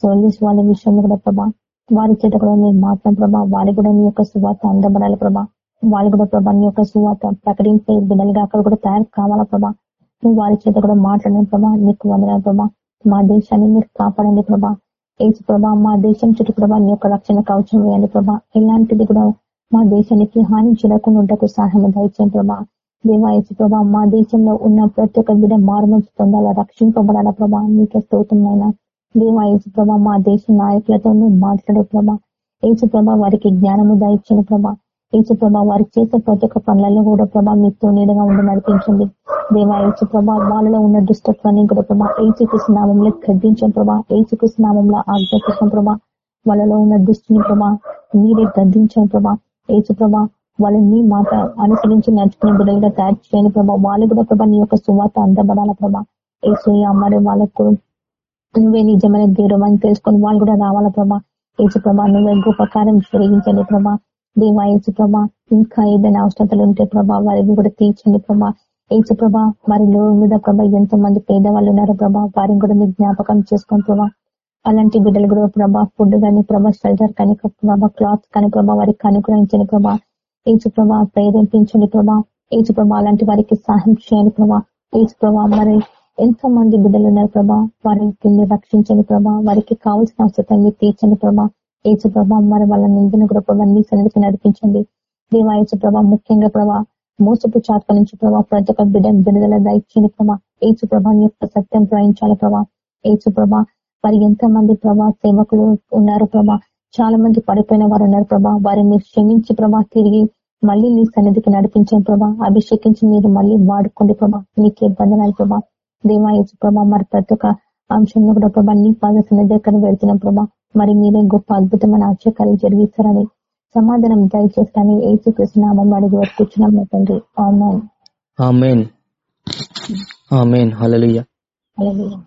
Speaker 4: సోల్జర్స్ వాళ్ళ విషయంలో కూడా ప్రభా వారి చేత కూడా మీరు మాత్రం ప్రభా వారి కూడా నీ యొక్క సువార్త అందబడాలి ప్రభా. వాళ్ళు కూడా ప్రభా నీ యొక్క సువార్త ప్రకటించే బిడ్డలుగా అక్కడ కూడా తయారు కావాలా ప్రభా. నువ్వు వారి చేత కూడా మాట్లాడిన ప్రభా నీకు వందనాలు ప్రభా. మా దేశాన్ని మీరు కాపాడండి ప్రభా. ఏసు ప్రభా మా దేశం చుట్టూ ప్రభా నీ యొక్క రక్షణ కవచం వేయండి ప్రభా. ఇలాంటిది కూడా మా దేశానికి హాని చేయకుండా ఉండకు సహాయం దయచేయండి ప్రభా. దేవా యేసు ప్రభా మా దేశంలో ఉన్న ప్రతి ఒక్క బిడ్డ మారుమంచి పొందాలా రక్షింపబడాల ప్రభా? నీకే స్తోత్రమైన దేవా యేసు ప్రభా మా దేశ నాయకులతో నువ్వు మాట్లాడే ప్రభా. యేసు ప్రభా వారికి జ్ఞానము దయచిన ప్రభా. యేసు ప్రభా వారికి చేసే ప్రతి ఒక్క పనులలో కూడా ప్రభా మీతో నీడగా ఉండి నడిపించండి. దేవ యేసు ప్రభా వాళ్ళలో ఉన్న దుష్టత్వాన్ని కూడా ప్రభా ఏసుకృష్ణ నామంలో గద్దించాం ప్రభా. ఏసుకృష్ణ నామంలో ఆజ్ఞాపించాం ప్రభా. వాళ్ళలో ఉన్న దుష్టిని ప్రభా మీరే గద్దించాం ప్రభా. యేసు ప్రభా వాళ్ళని మాట అనుసరించి నడుచుకునే బిడ్డలుగా తయారు చేయండి ప్రభా. వాళ్ళు కూడా ప్రభా నీ యొక్క సువాత అందబడాల ప్రభా. ఏసయ్య మరి వాళ్ళకు నువ్వే నిజమైన గౌరవం అని తెలుసుకొని వాళ్ళు కూడా రావాల ప్రభా. ఏసు ప్రభా నువ్వే గొప్ప కార్యం జరిగించండి ప్రభా. దేవా ఏసు ప్రభా ఇంకా ఏదైనా అవసరతలు ఉంటే ప్రభా వారిని కూడా తీర్చండి ప్రభా. ఏసు ప్రభా మరి లోన్ మీద ప్రభా ఎంతో మంది పేదవాళ్ళు ఉన్నారు ప్రభా. వారిని కూడా మీరు జ్ఞాపకం చేసుకోండి ప్రభా. అలాంటి బిడ్డలు కూడా ప్రభా ఫుడ్ కానీ ప్రభా షెల్టర్ కానీ ప్రభా క్లాత్ కానీ ప్రభా వారికి అనుగ్రహించండి ప్రభా. ఏచు ప్రభా ప్రేరేపించండి ప్రభా. ఏచు ప్రభా అలాంటి వారికి సహాయం చేయండి ప్రభా. ఏచు ప్రభా మరి ఎంతో మంది బిడ్డలు ఉన్నారు ప్రభా. వారికి రక్షించండి ప్రభా. వారికి కావాల్సిన అవసరం తీర్చండి ప్రభా. ఏచు ప్రభా మరి వాళ్ళ నిందిన కూడా ప్రభా నీ సన్నిధికి నడిపించండి. దేవా ఏసు ప్రభా ముఖ్యంగా ప్రభా మోసపు చాటుక నుంచి ప్రభా ప్రతి ఒక్క బిడ్డ బిడుదల దయచేయండి ప్రభా. ఏచు ప్రభా నీ యొక్క సత్యం ప్రవహించాలి ప్రభా. ఏచు ప్రభా మరి ఎంతో మంది ప్రభా సేవకులు ఉన్నారు ప్రభా. చాలా మంది పడిపోయిన వారు ఉన్నారు ప్రభా. వారిని క్షమించి ప్రభా. తిరిగి మళ్ళీ నీ సన్నిధికి నడిపించండి ప్రభా. అభిషేకించి మీరు మళ్ళీ వాడుకోండి ప్రభా. నీకే బంధనాలు ప్రభా. దేవాయచు ప్రభా మరి ప్రతి ఒక్క అంశంలో కూడా ప్రభా నీ పాద సన్నిధికరణ పెడుతున్నాం ప్రభా. మరి మీరే గొప్ప అద్భుతమైన ఆశ్చర్యాలు జరిగిస్తారని సమాధానం దయచేస్తారని ఏసు కృష్ణనామం అడిగి వర్తించినాం నా తండ్రి. ఆమెన్.
Speaker 1: ఆమెన్. ఆమెన్. హల్లెలూయా.
Speaker 4: హల్లెలూయా.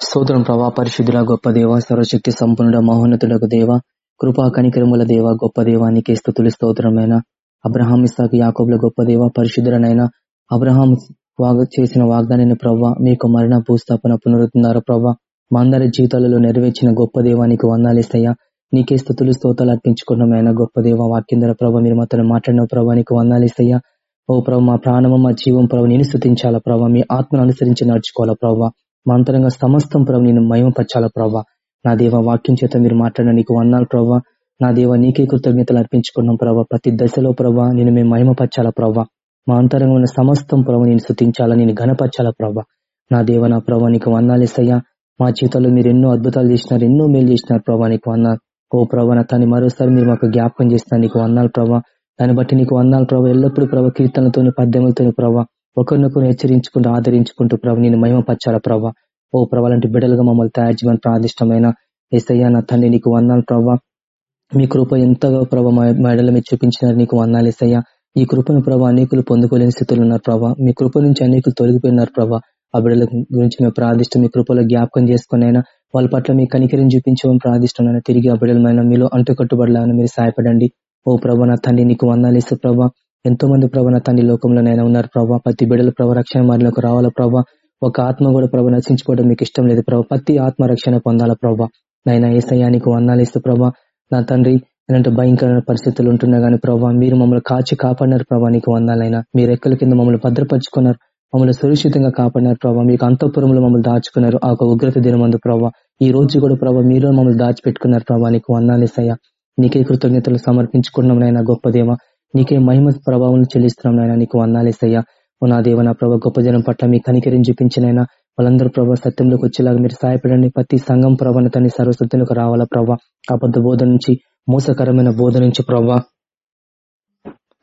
Speaker 1: స్తోత్రం ప్రభా పరిశుద్ధుల గొప్ప దేవ సర్వశక్తి సంపన్నుడ మహోన్నతుడకు దేవ కృపా కనికరముల దేవ గొప్ప దేవానికి స్థుతులు స్తోత్రమైన అబ్రహాం ఇసాకి యాకోబుల గొప్ప దేవ పరిశుద్ధులనైనా అబ్రహాం చేసిన వాగ్దానాన్ని ప్రవ్వ మీకు మరణ భూస్థాపన పునరుతున్నారు ప్రవ్వ మా అందరి జీవితాలలో నెరవేర్చిన గొప్ప దేవానికి వందాలిస్తయ్యా నీకే స్థుతులు స్తోతాలు అర్పించుకున్నామైనా గొప్ప దేవ వాక్యంధర ప్రభ మీరు మాత్రం మాట్లాడిన ప్రభా నీకు వందాలిస్తయ్యా ఓ ప్రభు మా ప్రాణము మా జీవం ప్రభు నేను స్థుతించాలా ప్రభావ మీ ఆత్మను అనుసరించి నడుచుకోవాలా ప్రభావ మా అంతరంగా సమస్తం ప్రభు నేను మయమపరచాల ప్రభా. నా దేవ వాక్యం చేత మీరు మాట్లాడిన నీకు వందాలు ప్రభా. నా దేవ నీకే కృతజ్ఞతలు అర్పించుకున్నాం ప్రభా. ప్రతి దశలో ప్రభా నేను మేము మహిమపరచాలా ప్రభా. మా అంతరంగా ఉన్న సమస్తం ప్రభు నేను శృతించాలా నేను ఘనపరచాలా ప్రభా. నా దేవ నా ప్రభా నీకు వందాలేసయ్యా మా జీవితంలో మీరు ఎన్నో అద్భుతాలు చేసినారు ఎన్నో మేలు చేసినారు ప్రభా నీకు వందాలు ఓ ప్రభా నా తను మరోసారి మీరు మాకు జ్ఞాపకం చేస్తున్నారు నీకు వందాలు ప్రభా. దాన్ని బట్టి నీకు వందాలు ప్రభావ ఎల్లప్పుడూ ప్రభావ కీర్తనలతోని పద్యములతోని ప్రభావ ఒకరినొకరు హెచ్చరించుకుంటూ ఆదరించుకుంటూ ప్రభు నేను మహిమపరచాల ప్రభా. ఓ ప్రభా లాంటి బిడ్డలుగా మమ్మల్ని తయారు చేయమని ప్రాదిష్టమైన ఏసయ్యా నా తండ్రి నీకు వందాలు ప్రభా. మీ కృప ఎంతగా ప్రభా మా మెడల మీద చూపించినారు నీకు వందాలు ఏసయ్యా. ఈ కృపను ప్రభా అనేకులు పొందుకోలేని స్థితిలో ఉన్నారు ప్రభా. మీ కృప నుంచి అనేకులు తొలగిపోయినారు ప్రభా. ఆ బిడ్డల గురించి మేము ప్రార్థిష్టం మీ కృపలో జ్ఞాపకం చేసుకునైనా వాళ్ళ పట్ల మీ కనికరిని చూపించమని ప్రార్థిష్టమైన తిరిగి ఆ బిడ్డలమైన మీలో అంటుకట్టుబడలాగా మీరు సహాయపడండి. ఓ ప్రభా నా తండ్రి నీకు వందాలేసు ప్రభా. ఎంతో మంది ప్రభా నా తండ్రి లోకంలోనైనా ఉన్నారు ప్రభా. ప్రతి బిడ్డల ప్రభా రక్షణ మార్లకు రావాలా ప్రభా. ఒక ఆత్మ కూడా ప్రభా నశించుకోవడం మీకు ఇష్టం లేదు ప్రభా. ప్రతి ఆత్మ రక్షణ పొందాల ప్రభా. నైనా ఏసయ్యా వందాలు వందాలేస్తూ ప్రభా నా తండ్రి ఇలాంటి భయంకరమైన పరిస్థితులు ఉంటున్నా గానీ ప్రభావ మీరు మమ్మల్ని కాచి కాపాడినారు ప్రభా నీకు వందాలైనా. మీరు ఎక్కల కింద మమ్మల్ని భద్రపరుచుకున్నారు. మమ్మల్ని సురక్షితంగా కాపాడినారు ప్రభావ మీకు అంతఃపురంలో మమ్మల్ని దాచుకున్నారు. ఆ ఒక ఉగ్రత దినమందు ప్రభావ ఈ రోజు కూడా ప్రభావ మీరు మమ్మల్ని దాచిపెట్టుకున్నారు ప్రభావ నీకు వందాలేసయ్యా నీకే కృతజ్ఞతలు సమర్పించుకున్నాం నాయన గొప్పదేవ నీకే మహిమ ప్రభావం చెల్లిస్తున్నాం నాయన. నీకు వందాలేసయ్యా నా దేవ నా ప్రభావ గొప్ప జనం పట్ల మీ కనికరిని చూపించినైనా వాళ్ళందరూ ప్రభావ సత్యంలోకి వచ్చేలాగా మీరు సహాయపడండి. ప్రతి సంఘం ప్రభావతని సర్వసత్యంలోకి రావాలా ప్రభావ అబద్ధ బోధ నుంచి మోసకరమైన బోధ నుంచి ప్రభా.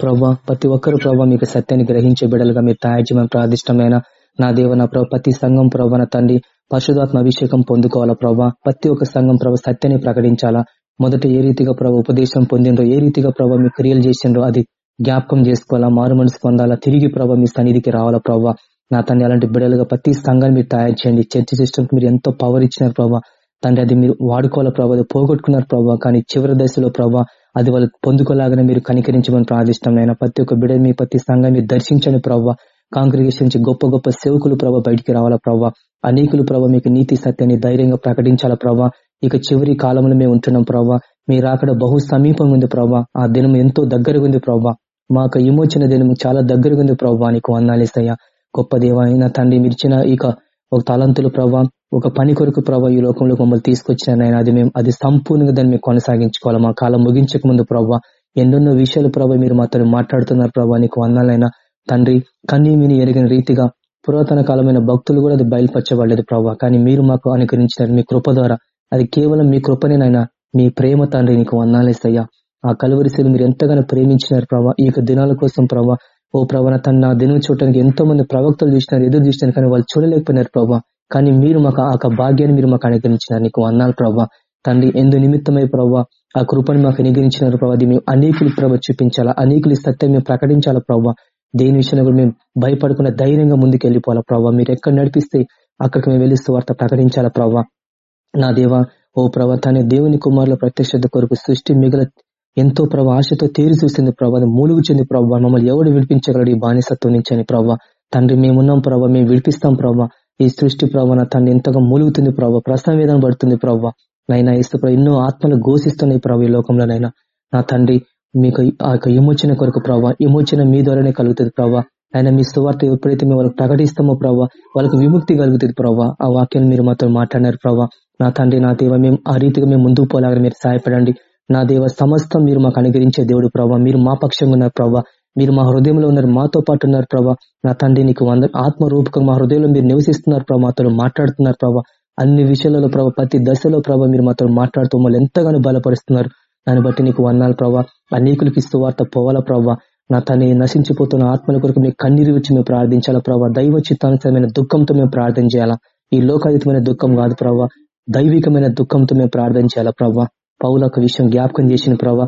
Speaker 1: ప్రభా ప్రతి ఒక్కరు ప్రభావ మీకు సత్యాన్ని గ్రహించే బిడలుగా మీరు తయారు చేయమని ప్రాదిష్టమైన నా దేవ నా ప్రభావ ప్రతి సంఘం ప్రభా తండ్రి పరిశుధాత్మ అభిషేకం పొందుకోవాలా ప్రభా. ప్రతి ఒక్క సంఘం ప్రభావ సత్యాన్ని ప్రకటించాలా. మొదట ఏ రీతిగా ప్రభావ ఉపదేశం పొందిండ్రో ఏ రీతిగా ప్రభావ మీ క్రియలు చేసిండ్రో అది జ్ఞాపకం చేసుకోవాలా మారు మనసు పొందాలా తిరిగి ప్రభావ మీ సన్నిధికి రావాలా ప్రభావ నా తండ్రి అలాంటి బిడలుగా ప్రతి సంఘాన్ని మీరు తయారు చేయండి. చర్చ సిస్టమ్కి మీరు ఎంతో పవర్ ఇచ్చినారు ప్రభావ తండ్రి అది మీరు వాడుకోవాల ప్రభావ పోగొట్టుకున్నారు ప్రభావ కానీ చివరి దశలో ప్రభావ అది వాళ్ళు పొందుకోలాగానే మీరు కనికరించమని ప్రార్థిష్టం అయినా ప్రతి ఒక్క బిడ మీ ప్రతి సంఘం మీరు దర్శించండి ప్రభావ కాంగ్రిగేషన్ నుంచి గొప్ప గొప్ప సేవకులు ప్రభావ బయటికి రావాలా ప్రభావ అనేకులు ప్రభావ మీకు నీతి సత్యాన్ని ధైర్యంగా ప్రకటించాలా ప్రభావ ఇక చివరి కాలంలో మేము ఉంటున్నాం ప్రభావ మీరు అక్కడ బహు సమీపంగా ఉంది ప్రభా ఆ దినం ఎంతో దగ్గరగా ఉంది ప్రభావ మాకు విమోచన దినం చాలా దగ్గరగా ఉంది ప్రభా నీకు వందాలేసయ్యా గొప్ప దేవ తండ్రి మీరిచిన ఇక ఒక తలంతులు ప్రభా ఒక పని కొరకు ప్రభా ఈ లోకంలో మమ్మల్ని తీసుకొచ్చిన నాయన అది మేము అది సంపూర్ణంగా దాన్ని మేము కొనసాగించుకోవాలి. మా కాలం ముగించక ముందు ప్రభావ ఎన్నెన్నో విషయాలు ప్రభావ మీరు మాతో మాట్లాడుతున్నారు ప్రభావ నీకు వందాలైనా తండ్రి కన్నీ మీని ఎరిగిన రీతిగా పురాతన కాలమైన భక్తులు కూడా అది బయలుపరచబడలేదు ప్రభావ కానీ మీరు మాకు అనుకరించినారు మీ కృప ద్వారా. అది కేవలం మీ కృపనే నాయన. మీ ప్రేమ తండ్రి నీకు వందాలేసయ్యా ఆ కలువరిశీలు మీరు ఎంతగానో ప్రేమించినారు ప్రభావ ఈ యొక్క దినాల కోసం ప్రభా. ఓ ప్రభా తన నా దినం చూడటానికి ఎంతో మంది ప్రవక్తలు చూసినారు ఎదురు చూసినారు కానీ వాళ్ళు చూడలేకపోయినారు ప్రభావ కానీ మీరు మాకు ఆ యొక్క భాగ్యాన్ని మీరు మాకు అనుగ్రహించినారు. నీకు అన్నాను ప్రభా. తండ్రి ఎందు నిమిత్తమై ప్రభావ ఆ కృపను మాకు అనుగ్రహించినారు ప్రభా. అది మేము అనేకులు ప్రభావ చూపించాలా అనేకులు సత్యం మేము ప్రకటించాలా ప్రభావ దేని విషయంలో కూడా మేము భయపడకుండా ధైర్యంగా ముందుకు వెళ్ళిపోవాలా ప్రభావ మీరు ఎక్కడ నడిపిస్తే అక్కడికి మేము వెళ్ళి వార్త ప్రకటించాలా ప్రభావ నా దేవ ఓ ప్రభా తన దేవుని కుమారుల ప్రత్యక్షత కొరకు సృష్టి మిగల ఎంతో ప్రభా ఆశతో తేరి చూసింది ప్రభా మూలుగు చెంది ప్రభావ మమ్మల్ని ఎవడు విడిపించగలడు? ఈ బానిసత్వం నుంచి అని ప్రభావ తండ్రి మేమున్నాం ప్రభావ మేము విడిపిస్తాం ప్రభావ ఈ సృష్టి ప్రభావ తను ఎంతగా మూలుగుతుంది ప్రభావ ప్రసంవేదన పడుతుంది ప్రభావ నైనా ఇస్తూ ఎన్నో ఆత్మలు ఘోషిస్తున్నాయి ప్రభావ ఈ లోకంలోనైనా నా తండ్రి మీకు ఆ యొక్క విమోచన కొరకు ప్రభావ విమోచన మీ ద్వారానే కలుగుతుంది ప్రభావ ఆయన మీ సువార్త ఎప్పుడైతే మేము వాళ్ళకి ప్రకటిస్తామో ప్రభావ వాళ్ళకి విముక్తి కలుగుతుంది ప్రభావ ఆ వాక్యాన్ని మీరు మాతో మాట్లాడినారు ప్రభావ నా తండ్రి నా దేవ మేము ఆ రీతిగా మేము ముందుకు పోలాగా మీరు సహాయపడండి. నా దేవ సమస్తం మీరు మాకు అనుగ్రహించే దేవుడు ప్రభావ మీరు మా పక్షంగా ఉన్నారు ప్రభావ మీరు మా హృదయంలో ఉన్నారు మాతో పాటు ఉన్నారు ప్రభావ నా తండ్రి నీకు వంద ఆత్మ రూపకం మా హృదయంలో మీరు నివసిస్తున్నారు ప్రభా మాతో మాట్లాడుతున్నారు ప్రభావ అన్ని విషయాలలో ప్రభా ప్రతి దశలో ప్రభా మీరు మాతో మాట్లాడుతూ మమ్మల్ని ఎంతగానో బలపరుస్తున్నారు. దాన్ని బట్టి నీకు వందాలు ప్రభావ అనేకులకి ఇస్తూ వార్త పోవాలా ప్రభావ నా తన నశించిపోతున్న ఆత్మల కొరకు మీకు కన్నీరు వచ్చి మేము ప్రార్థించాలా ప్రభావ దైవ చిత్తానుసరమైన దుఃఖంతో మేము ప్రార్థన చేయాలా. ఈ లోకాతీతమైన దుఃఖం కాదు ప్రభావ దైవికమైన దుఃఖంతో మేము ప్రార్థన చేయాలా ప్రభావ పౌల ఒక విషయం జ్ఞాపకం చేసిన ప్రభావ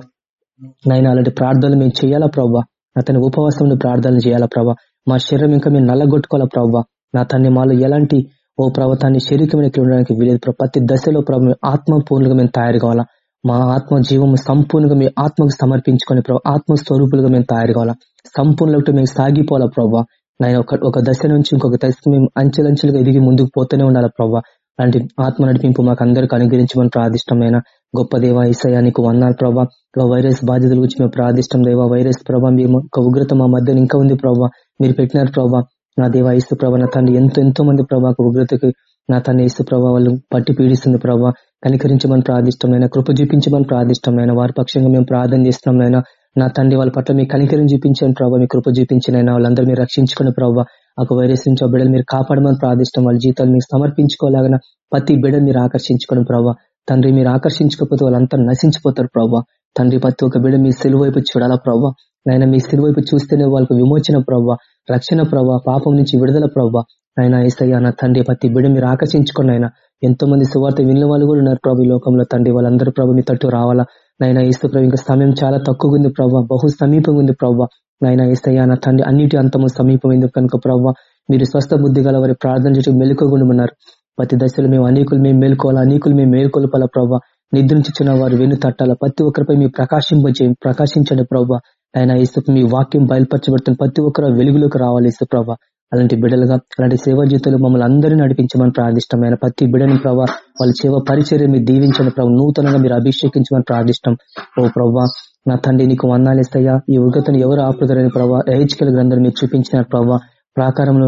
Speaker 1: నాయన అలాంటి ప్రార్థనలు మేము చేయాలా ప్రభావ నా తన ఉపవాసంలో ప్రార్థనలు చేయాలా ప్రభావ మా శరీరం ఇంకా మేము నల్లగొట్టుకోవాలా ప్రభావ నా తన్ని మాలో ఎలాంటి ఓ ప్రవతాన్ని శరీరమైన ఉండడానికి వీలేదు ప్రతి దశలో ప్రభావ ఆత్మ పూర్ణంగా మేము తయారు కావాలా మా ఆత్మ జీవము సంపూర్ణంగా మీ ఆత్మకు సమర్పించుకొని ప్రభావ ఆత్మ స్వరూపులుగా మేము తయారు కావాలా సంపూర్ణంగా మేము సాగిపోవాలా ప్రభావ నాయన ఒక ఒక దశ నుంచి ఇంకొక దశకు మేము అంచెలంచెలుగా ఎదిగి ముందుకు పోతూనే ఉండాలా ప్రవ్వా? అలాంటి ఆత్మ నడిపింపు మాకు అందరికి అనుగ్రహించమని ప్రార్థిష్టమైన గొప్ప దేవ ఈసయా నీకు వందాలు ప్రభావ వైరస్ బాధితుల గురించి మేము ప్రార్థిష్టం దేవ వైరస్ ప్రభావ మీ ఉగ్రత మా మధ్య ఇంకా ఉంది ప్రభా. మీరు పెట్టినారు ప్రభా. నా దేవ ఇసు ప్రభా నా తండ్రి ఎంతో ఎంతో మంది ప్రభావ ఉగ్రతకి నా తన ఇసు ప్రభావ వాళ్ళు పట్టి పీడిస్తుంది ప్రభావ కనికరించమని ప్రార్థిష్టమైన కృప చూపించమని ప్రార్థిష్టమైన వారి పక్షంగా మేము ప్రార్థన చేస్తున్నాం నా తండ్రి వాళ్ళ పట్ల మీ కనికరం చూపించాను ప్రభావ మీ కృప చూపించిన వాళ్ళందరూ మీరు రక్షించుకునే ప్రభావ ఒక వైరస్ నుంచి ఆ బిడ్డలు మీరు కాపాడమని ప్రార్థిష్టం వాళ్ళ జీతాలు మీకు సమర్పించుకోలేగన ప్రతి బిడ్డ మీరు ఆకర్షించుకోవడం ప్రభావ తండ్రి మీరు ఆకర్షించుకోకపోతే వాళ్ళంతా నశించిపోతారు ప్రభావ తండ్రి ప్రతి ఒక్క బిడ్డ మీ సెలువు వైపు చూడాలా ప్రభావ నాయన మీ సెలువు వైపు చూస్తేనే వాళ్ళకు విమోచన ప్రభావ రక్షణ ప్రభావ పాపం నుంచి విడుదల ప్రభావ ఆయన ఏసయ్య నా తండ్రి ప్రతి బిడ్డ మీరు ఆకర్షించుకోండి ఆయన ఎంతో మంది సువార్త విన్న వాళ్ళు కూడా ఉన్నారు ప్రభు ఈ లోకంలో తండ్రి. వాళ్ళందరూ ప్రభు మీ తట్టు రావాలా. నైనా ఏసు ప్రభు ఇంకా సమయం చాలా తక్కువగా ఉంది ప్రభావ బహు సమీపంగా ఉంది ప్రభావ నాయన ఏసయ్య నా తండ్రి అన్నిటి అంతము సమీపమైంది. కనుక ప్రభావ మీరు స్వస్థ బుద్ధి గల వారి ప్రార్థన చేయడం మెలుకోగుండమన్నారు ప్రతి దశలో మేము అనేకులు మేము మేల్కోవాలా అనేకులు మేము మేల్కొల్పాలా ప్రవ్వ? నిద్రించున్న వారు వెన్ను తట్టాలా? ప్రతి ఒక్కరిపై మీ ప్రకాశింపజే ప్రకాశించండి ప్రవ్వ. ఆయన ఇసుకు మీ వాక్యం బయలుపరచబడుతున్న ప్రతి ఒక్కరు వెలుగులోకి రావాలి ఇసు ప్రభావ అలాంటి బిడ్డలుగా అలాంటి సేవా జీతాలు మమ్మల్ని అందరినీ నడిపించమని ప్రార్థిష్టం. ఆయన ప్రతి బిడ్డని ప్రభావ వాళ్ళ సేవ పరిచర్య మీరు దీవించండి ప్రభావ నూతనంగా మీరు అభిషేకించమని ప్రార్థిష్టం. ఓ ప్రభావ నా తండ్రి నీకు వందాలేస్తాయా ఈ ఉగ్రతను ఎవరు ఆపుదరని ప్రభావ ఏహెచ్కల గ్రంథం మీరు చూపించిన ప్రభావ ప్రాకారంలో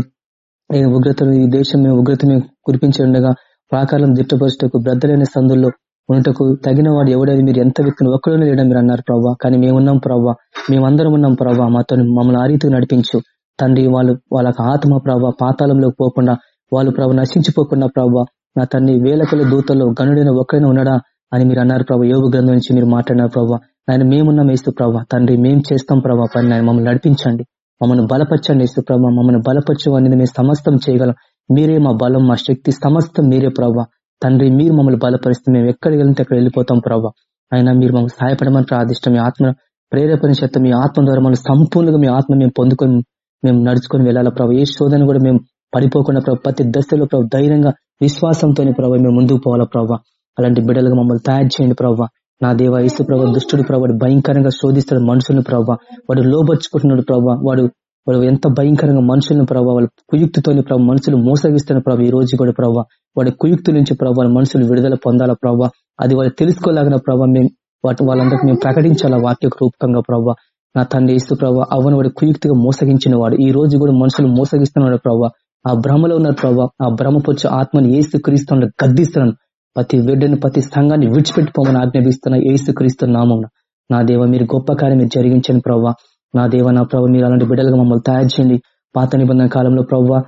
Speaker 1: ఈ ఉగ్రతను ఈ దేశం మేము ఉగ్రత మేము కురిపించి ఉండగా ప్రాకారం దిట్టపరుచుటకు బ్రద్దలైన సందుల్లో ఉన్నటకు తగిన వాడు ఎవడేది మీరు ఎంత వ్యక్తిని ఒక్కడోనే లేడం మీరు అన్నారు ప్రభావ కానీ మేమున్నాం ప్రభావ మేమందరం ఉన్నాం ప్రభావ మాతో మమ్మల్ని ఆ రీతికి నడిపించు. తండ్రి వాళ్ళు వాళ్ళకి ఆత్మ ప్రభావ పాతాళంలోకి పోకుండా వాళ్ళు ప్రభు నశించిపోకుండా ప్రభావ నా తండ్రి వేలకల దూతల్లో గనుడైన ఒక్కడైనా ఉన్నాడా అని మీరు అన్నారు ప్రభావ యోగ గ్రంథం నుంచి మీరు మాట్లాడినారు ప్రభావ ఆయన మేమున్నాం వేస్తూ ప్రభావ తండ్రి మేం చేస్తాం ప్రభావ పని. ఆయన మమ్మల్ని నడిపించండి. మమ్మల్ని బలపరచండి వేస్తూ ప్రభా. మమ్మల్ని బలపరచు అనేది మేము సమస్తం చేయగలం. మీరే మా బలం మా శక్తి సమస్తం మీరే ప్రభావ తండ్రి మీరు మమ్మల్ని బలపరిస్తే మేము ఎక్కడికి వెళ్తే అక్కడ వెళ్ళిపోతాం ప్రభావ అయినా మీరు మమ్మల్ని సహాయపడమని ప్రార్థిష్టం మీ ఆత్మ ప్రేరేపణ చేత మీ ఆత్మ ద్వారా మనం సంపూర్ణంగా మీ ఆత్మ మేము పొందుకొని మేము నడుచుకొని వెళ్ళాలా ప్రభావ ఏ శోధన కూడా మేము పడిపోకుండా ప్రభు ప్రతి దశలో ప్రభు ధైర్యంగా విశ్వాసంతోనే ప్రభావ మేము ముందుకు పోవాలా ప్రభావ అలాంటి బిడ్డలుగా మమ్మల్ని తయారు చేయండి ప్రభావ నా దేవ ఇసు ప్రభావ దుష్టుడు ప్రభావ భయంకరంగా శోధిస్తాడు మనుషులను ప్రభావ వాడు లోబర్చుకుంటున్నాడు ప్రభావ వాడు వాడు ఎంత భయంకరంగా మనుషులను ప్రభావ వాళ్ళ కుయుక్తితోని ప్రభావ మనుషులు మోసగిస్తున్న ప్రభావ ఈ రోజు కూడా ప్రభావ వాడి కుయుక్తి నుంచి ప్రభావ మనుషులు విడుదల పొందాల ప్రభావ అది వాళ్ళు తెలుసుకోలేగిన ప్రభావ మేము వాటి వాళ్ళందరికీ మేము ప్రకటించాలా వాక్య రూపకంగా ప్రభావ నా తండ్రి ఇస్తు ప్రభావ అవను వాడు కుయుక్తిగా మోసగించిన వాడు. ఈ రోజు కూడా మనుషులు మోసగిస్తున్నాడు ప్రభావ ఆ భ్రమలో ఉన్న ప్రభావ ఆ భ్రమపొచ్చు ఆత్మని ఏసు క్రీస్తు గద్దిస్తున్నాను ప్రతి వెడ్డను ప్రతి సంఘాన్ని విడిచిపెట్టుకోమని ఆజ్ఞాపిస్తున్న ఏసు క్రీస్తు నామం నా దేవ మీరు గొప్ప కార్యం మీరు జరిగించండి ప్రభావ నా దేవ నా ప్రభు మీరు అలాంటి బిడ్డలుగా మమ్మల్ని తయారు చేయండి. పాత నిబంధన కాలంలో ప్రవ్వా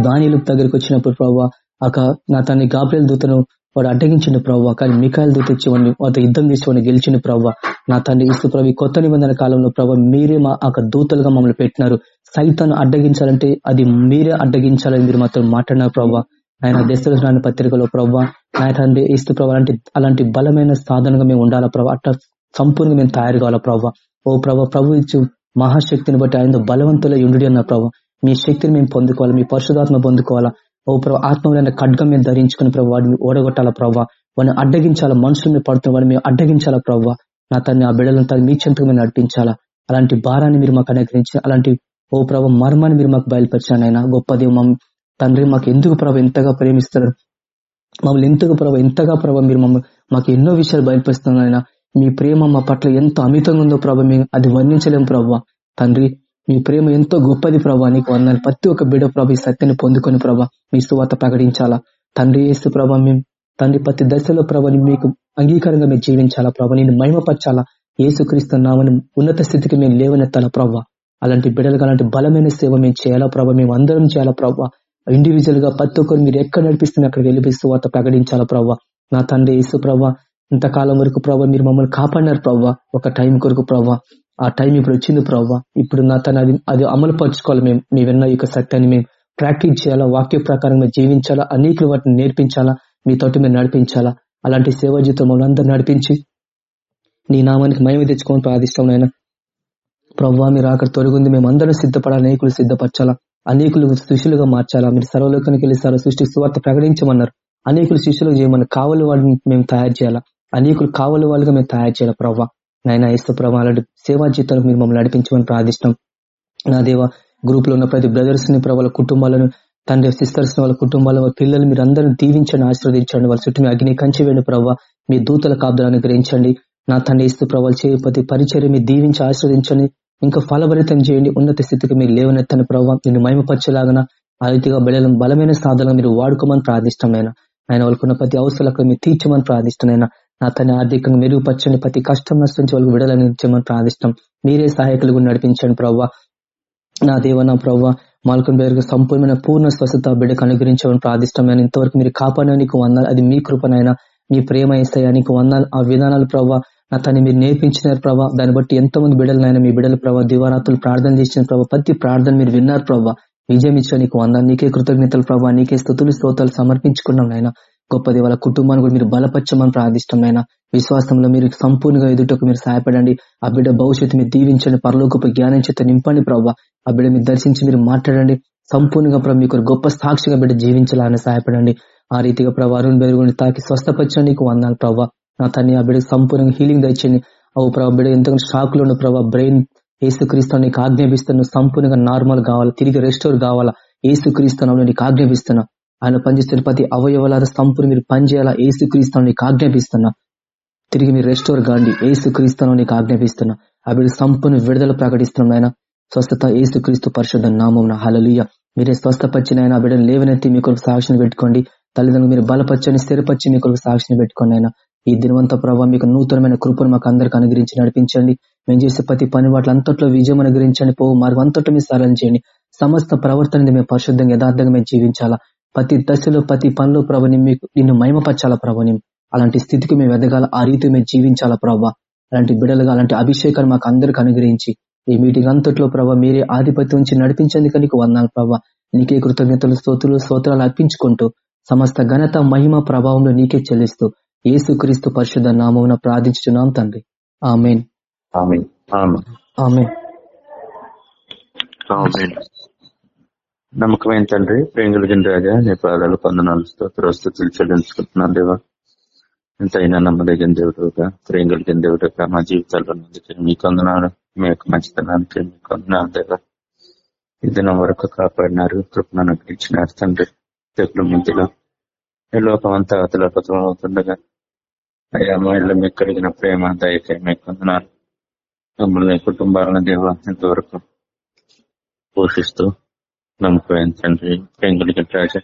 Speaker 1: దానిలు దగ్గరికి వచ్చినప్పుడు ప్రవ్వా అక నా తన్ని గాబ్రేల్ దూతను వాడు అడ్డగించిన ప్రవ్వా కానీ మికాయల దూత ఇచ్చి వాడిని వాటి యుద్ధం చేసి వాడిని గెలిచిన ప్రవ్వా. నా తండ్రి ఇస్తు ప్రభు కొత్త నిబంధన కాలంలో ప్రభావ మీరే మా ఆ దూతలుగా మమ్మల్ని పెట్టినారు. సైతాన్ని అడ్డగించాలంటే అది మీరే అడ్డగించాలని మీరు మాత్రం మాట్లాడినారు ప్రవ్వ. ఆయన దశరథ పత్రికలో ప్రవ్వ నా తండ్రి ఇస్తు ప్రభావ అలాంటి అలాంటి బలమైన సాధనగా మేము ఉండాలా ప్రభావ అట్లా సంపూర్ణంగా మేము తయారు కావాలా ప్రవ్వ ఓ ప్రభావ ప్రభు ఇచ్చు మహాశక్తిని బట్టి ఆయన బలవంతుల ఉండి అన్న ప్రభావ మీ శక్తిని మేము పొందుకోవాలి మీ పరిశుధాత్మ పొందుకోవాలా. ఓ ప్రభావ ఆత్మలైన ఖడ్గం మీద ధరించుకుని ప్రభావ వాడిని ఓడగొట్టాలా ప్రవ్వ వాడిని అడ్డగించాలా మనుషులు మీద పడుతున్న వాడిని మేము అడ్డగించాలా ప్రవ్వ నా తన్ని ఆ బిడ్డలంతా మీ చెంతకు మేము నడిపించాలా? అలాంటి భారాన్ని మీరు మాకు అనుగ్రహించి అలాంటి ఓ ప్రభావ మర్మాన్ని మీరు మాకు బయలుపరిచాను ఆయన గొప్ప దేవం తండ్రి మాకు ఎందుకు ప్రభ ఎంతగా ప్రేమిస్తారు? మమ్మల్ని ఎంతగా ప్రభావ ఎంతగా ప్రభ మీరు మమ్మల్ని మాకు ఎన్నో విషయాలు బయలుపరుస్తున్నారు ఆయన మీ ప్రేమ మా పట్ల ఎంత అమితంగా ఉందో ప్రభ మేము అది వర్ణించలేము ప్రభావ తండ్రి మీ ప్రేమ ఎంతో గొప్పది ప్రభా నీకు వందాలి ప్రతి ఒక్క బిడ ప్రభా ఈ సత్యాన్ని పొందుకొని ప్రభా మీ సువాత ప్రకటించాలా? తండ్రి ఏసు ప్రభా మేము తండ్రి ప్రతి దశలో ప్రభాని మీకు అంగీకారంగా మేము జీవించాలా ప్రభా? నేను మహిమపరచాలా? ఏసుక్రీస్తు నామని ఉన్నత స్థితికి మేము లేవనెత్తాలా ప్రభా? అలాంటి బిడ్డలుగా అలాంటి బలమైన సేవ మేము చేయాలా ప్రభా? మేము అందరం చేయాలా ప్రభా? ఇండివిజువల్గా ప్రతి ఒక్కరు మీరు ఎక్కడ నడిపిస్తున్న అక్కడ వెలిపిస్తూ వార్త ప్రకటించాలా ప్రభా నా తండ్రి యేసు ప్రభా ఇంతకాలం వరకు ప్రభావ మీరు మమ్మల్ని కాపాడినారు ప్రవ్వా ఒక టైం కొరకు ప్రవ్వా. ఆ టైం ఇప్పుడు వచ్చింది ప్రవ్వా. ఇప్పుడు నా తన అది అది అమలు పరచుకోవాలి మేము మీ విన్న యొక్క సత్యాన్ని మేము ప్రాక్టీస్ చేయాలా వాక్య ప్రకారంగా జీవించాలా అనేకులు వాటిని నేర్పించాలా మీతోటి మేము నడిపించాలా? అలాంటి సేవా జీవితం మమ్మల్ని నడిపించి నీ నామానికి మయమే తెచ్చుకొని ప్రార్థిస్తాం నాయన. ప్రవ్వా మీరు అక్కడ తొలగింది మేము అందరం సిద్ధపడాలి అనేకులు సిద్ధపరచాలా. అనేకులు శిష్యులుగా మార్చాలా? మీరు సర్వలోకానికి వెళ్ళి సర్వ సృష్టి సువార్త ప్రకటించమన్నారు. అనేకులు శిష్యులు చేయమని కావలి వాళ్ళని మేము తయారు చేయాలా? అనేకులు కావలి వాళ్ళుగా మేము తయారు చేయాలి ప్రవ్వా? నాయన ఇస్తు ప్రభా అలాంటి సేవా జీతాలకు మీరు మమ్మల్ని నడిపించమని ప్రార్థిస్తాం నా దేవ గ్రూప్లో ఉన్న ప్రతి బ్రదర్స్ని ప్రభావ కుటుంబాలను తండ్రి సిస్టర్స్ వాళ్ళ కుటుంబాల పిల్లలు మీరు అందరిని దీవించండి ఆశీర్వదించండి. వాళ్ళ చుట్టూ మీ అగ్ని కంచి వేయండి ప్రభావ మీ దూతల కాబ్దాలను గ్రహించండి నా తండ్రి ఇస్తూ ప్రభావాలు చేయ ప్రతి పరిచర్య మీరు దీవించి ఆశీర్వదించండి. ఇంకా ఫలభరితం చేయండి. ఉన్నత స్థితికి మీరు లేవనెత్తని ప్రభావ నేను మహిమపరచలాగన ఆ రీతిగా బలం బలమైన సాధనలు మీరు వాడుకోమని ప్రార్థిష్టమైన. ఆయన వాళ్ళకున్న ప్రతి అవసరాలకు మీరు తీర్చమని ప్రార్థిష్టమైన. నా తన ఆర్థికంగా మెరుగుపరచండి. ప్రతి కష్టం నష్టం నుంచి వాళ్ళకి విడలనించమని ప్రార్థిష్టం. మీరే సహాయకులు నడిపించండి ప్రవ్వా నా దేవ నా ప్రవ్వ మాల్కం బేరుగా సంపూర్ణమైన పూర్ణ స్వస్థత బిడ్డకు అనుగ్రహించమని ప్రార్థిష్టమైన. ఇంతవరకు మీరు కాపాడడానికి వందాలి అది మీ కృపనైనా మీ ప్రేమ ఇస్తాయా నీకు వందాలు ఆ విధానాలు ప్రవ్వా అతన్ని మీరు నేర్పించినారు ప్రభావ దాన్ని బట్టి ఎంతో మంది బిడ్డలనైనా మీ బిడ్డల ప్రభావ దివారాత్రులు ప్రార్థన చేసిన ప్రభావ ప్రతి ప్రార్థన మీరు విన్నారు ప్రభావ విజయం ఇచ్చిన నీకు వంద నీకే కృతజ్ఞతలు ప్రభావ నీకే స్థుతులు స్తోతాలు సమర్పించుకున్నాం నాయన. గొప్పది వాళ్ళ కుటుంబాన్ని కూడా మీరు బలపరచమని ప్రార్థిష్టమైన విశ్వాసంలో మీరు సంపూర్ణంగా ఎదుటకు మీరు సహాయపడండి. ఆ బిడ్డ భవిష్యత్తు మీరు దీవించండి. పరలోకపు జ్ఞానం చేత నింపండి ప్రభావ ఆ బిడ్డ మీరు దర్శించి మీరు మాట్లాడండి. సంపూర్ణంగా ప్రభు మీకు గొప్ప సాక్షిగా బిడ్డ జీవించాలని సహాయపడండి. ఆ రీతిగా ప్రభావ అరుణ్ బెరుగుని తాకి స్వస్థపరచండి నీకు వందాలి ప్రభావ నా తన్ని ఆ బిడ్డకు సంపూర్ణంగా హీలింగ్ తెచ్చండి ఓ ప్రభావ బిడ్డ ఎంతగానో షాక్లో ఉన్న ప్రభావ బ్రెయిన్ ఏసుక్రీస్తు నీకు ఆజ్ఞాపిస్తున్నా సంపూర్ణంగా నార్మల్ కావాలా తిరిగి రెస్టోర్ కావాలా ఏసుక్రీస్తున్నా నీకు ఆజ్ఞాపిస్తున్నా. ఆయన పనిచేస్తున్న ప్రతి అవయవాల సంపూర్ణ మీరు పనిచేయాలా ఏసు నీకు ఆజ్ఞాపిస్తున్నా. తిరిగి మీరు రెస్టోర్ కాండి ఏసు నీకు ఆజ్ఞాపిస్తున్నా. ఆ బిడ్డ సంపూర్ణ విడుదల ప్రకటిస్తున్నాం ఆయన స్వస్థత ఏసు క్రీస్తు పరిషత్ నామం హలలీయ మీరే స్వస్థపరిచిన ఆయన ఆ బిడ్డను లేవనెత్తి మీ కొరకు సాక్షిని పెట్టుకోండి. తల్లిదండ్రులు మీరు బలపరచని స్థిరపరిచి మీ కొరకు సాక్షిని పెట్టుకోండి ఆయన ఈ దినవంత ప్రభావ మీకు నూతనమైన కృపను మాకు అందరికి అనుగ్రహించి నడిపించండి. మేము చేసే ప్రతి పని వాటి అంతట్లో విజయం అనుగ్రహించండి. పోవు మార్గం అంతట్లో మీరు సారం చేయండి. సమస్త ప్రవర్తన మేము పరిశుద్ధంగా యథార్థంగా మేము జీవించాలా? ప్రతి దశలో ప్రతి పనిలో ప్రభని మీకు నిన్ను మహిమపరచాలా ప్రభని అలాంటి స్థితికి మేము ఎదగాల? ఆ రీతి మేము జీవించాలా ప్రభావ అలాంటి బిడలుగా అలాంటి అభిషేకాన్ని మాకు అందరికి అనుగ్రహించి ఈ మీటింగ్ అంతట్లో ప్రభావ మీరే ఆధిపత్యం నుంచి నడిపించేందుకు నీకు వందాలు ప్రభావ నీకే కృతజ్ఞతలు స్తోతులు స్తోత్రాలు అర్పించుకుంటూ సమస్త ఘనత మహిమ ప్రభావంలో నీకే చెల్లిస్తూ ఏసుక్రీస్తు పరిశుద్ధ నామం ప్రార్థించున్నాం తండ్రి. ఆమెన్.
Speaker 2: నమ్మకమైన తండ్రి ప్రేంగులగిన రాజా నీ పాదాలు పొందనాలు స్తోత్రస్తుతులు చెల్లించుకుంటున్నాను దేవా. ఎంతైనా నమ్మదగిన దేవుడుగా ప్రేంగులగిన దేవుడుగా మా జీవితాల్లో మీ కొందనాలు మీ యొక్క మంచితనానికి మీ కొందనాలు దేవా. ఈ దినం వరకు కాపాడినారు కృపణను అనుగ్రహించినారు తండ్రి. తెగులు మధ్యలో ఈ లోకం అంతా అతలపతం అవుతుండగా అయ్యా మా ఇళ్ళు మీకు కలిగిన ప్రేమ దయకే మీకు కొందనాలు మమ్మల్ని కుటుంబాలను దేవ ఇంతవరకు పోషిస్తూ నమ్మకం తండ్రి పెంగులికి రాజా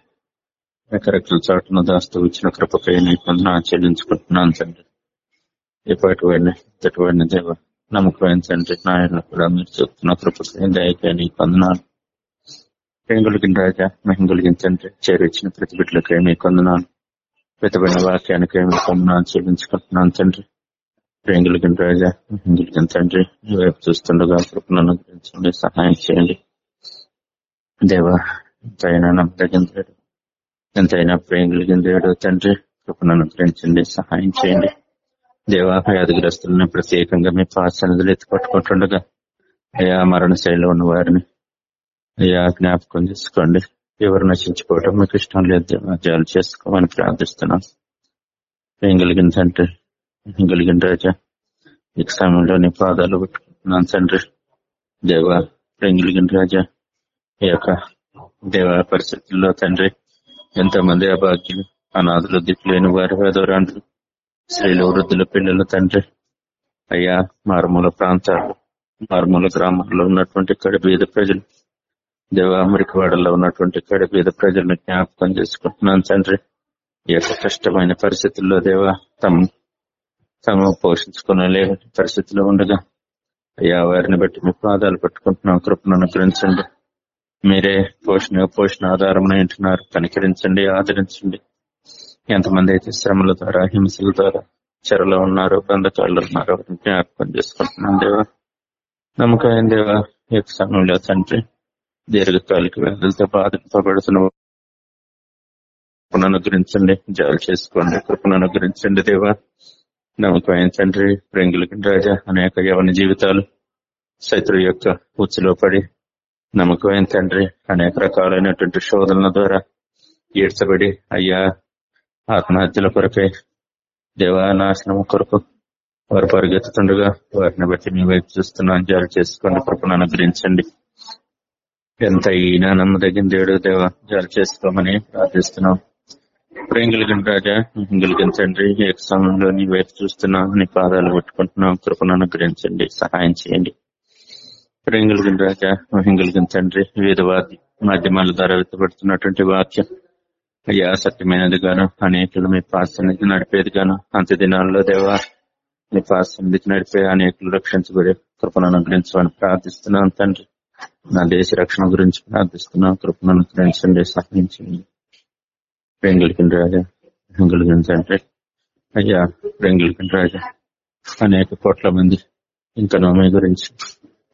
Speaker 2: ఎకరెక్కల చాటును దాస్తూ ఇచ్చిన కృపపై నీకు చెల్లించుకుంటున్నాను తండ్రి. ఎప్పటి వాడిని ఇంతటి వాడిని దేవ నమ్మకం తండ్రి నాయన కూడా మీరు చెప్తున్న కృపకై దయకే నీకు వందనాలు. పెంగులికి రాజా మెహంగులికి తండ్రి చేరించిన ప్రతి బిడ్డలకై నీకు వందనాలు.
Speaker 5: పెద్దపడిన వాక్యానికి కొమ్మనాలు చెల్లించుకుంటున్నాను తండ్రి ప్రేంగులకి రాజా ఇంగులకి తండ్రి వైపు చూస్తుండగా కృపణను గురించండి సహాయం చేయండి. దేవా ఎంతైనా నమ్మదగిన ఎంతైనా ప్రేంగులకి దేవుడు తండ్రి కృపణను గురించండి సహాయం చేయండి. దేవా వ్యాధిగ్రస్తులను ప్రత్యేకంగా మీ పాసనదులు ఎత్తుపట్టుకుంటుండగా అయా మరణ శైలిలో ఉన్న వారిని అయ్యా జ్ఞాపకం చేసుకోండి. ఎవరు నశించుకోవటం మీకు ఇష్టం లేదు. జాలు చేసుకోమని ప్రార్థిస్తున్నాం. ఏం కలిగిన తండ్రి? ఏం కలిగిన రాజా? ఈ సమయంలో నీ పాదాలు పెట్టుకుంటున్నాను తండ్రి. దేవ ఏం కలిగిన రాజా? ఈ యొక్క దేవ పరిస్థితుల్లో తండ్రి ఎంతో మంది అభాగ్యులు అనాథులు దిక్కులేని వారి వేదవరాండ్రు స్త్రీలు వృద్ధుల పిల్లలు తండ్రి. అయ్యా మారుమూల ప్రాంతాలు మారుమూల గ్రామాల్లో ఉన్నటువంటి ఇక్కడ బీద ప్రజలు దేవ అమెరికవాడలో ఉన్నటువంటి ఇక్కడ బీద ప్రజలను జ్ఞాపకం చేసుకుంటున్నాను తండ్రి. ఈ యొక్క కష్టమైన పరిస్థితుల్లో దేవ తమ తమ పోషించుకునే పరిస్థితిలో ఉండగా అయ్యా వారిని బట్టి మీ పాదాలు పట్టుకుంటున్నాం కృపను అనుగ్రహించండి. మీరే పోషణ పోషణ ఆధారమున ఉంటున్నారు కనికరించండి ఆదరించండి. ఎంతమంది అయితే శ్రమల ద్వారా హింసల ద్వారా చెరలో ఉన్నారు బంధకాళ్ళు ఉన్నారు జ్ఞాపకం చేసుకుంటున్నాం దేవా. నమ్మకం దేవా ఈ యొక్క సమయంలో తండ్రి దీర్ఘకాలిక వ్యాధులతో బాధింపబడుతున్న కృపను అనుగ్రహించండి. జాలు చేసుకోండి. కృపను అనుగ్రహించండి దేవా. నమ్మకం తండ్రి ప్రింగుల రాజా అనేక యవన జీవితాలు శత్రు యొక్క ఉచ్చులో పడి నమ్మకం తండ్రి అనేక రకాలైనటువంటి శోధనల ద్వారా ఈడ్చబడి అయ్యా ఆత్మహత్యల కొరకై దేవా నాశనం కొరకు వారు పరిగెత్తుతుండగా వారిని బట్టి మీ వైపు చూస్తున్నాను. జాలు చేసుకోండి. కృపను అనుగ్రహించండి. ఎంత ఈయన నమ్మదగిన దేవుడు దేవ జాలు చేసుకోమని ప్రార్థిస్తున్నాం. ప్రేమ కలిగిన రాజా కలిగిన తండ్రి ఏ సమయంలో నీ వైపు చూస్తున్నాం నీ పాదాలు పట్టుకుంటున్నాం కృపను అనుగ్రహించండి సహాయం చేయండి. ప్రేమ కలిగిన రాజా కలిగిన తండ్రి వివిధ మాధ్యమాల ద్వారా వెతబడుతున్నటువంటి వాక్యం. అయ్యా సత్యమైనది గాను అనేకులు మీ పాసన్నిధి నడిపేది గాను అంత్య దినాల్లో దేవా మీ పాసన్నిధి నడిపే అనేకులు రక్షించబడే కృపను అనుగ్రహించమని ప్రార్థిస్తున్నాను తండ్రి. నా దేశ రక్షణ గురించి ప్రార్థిస్తున్నా కృపను అనుగ్రహించండి సహాయించండి ప్రేంగులకిన రాజా ప్రేంగులకిన తండ్రి అయ్యా ప్రేంగులకిన రాజా అనేక కోట్ల మంది ఇంకా మీ గురించి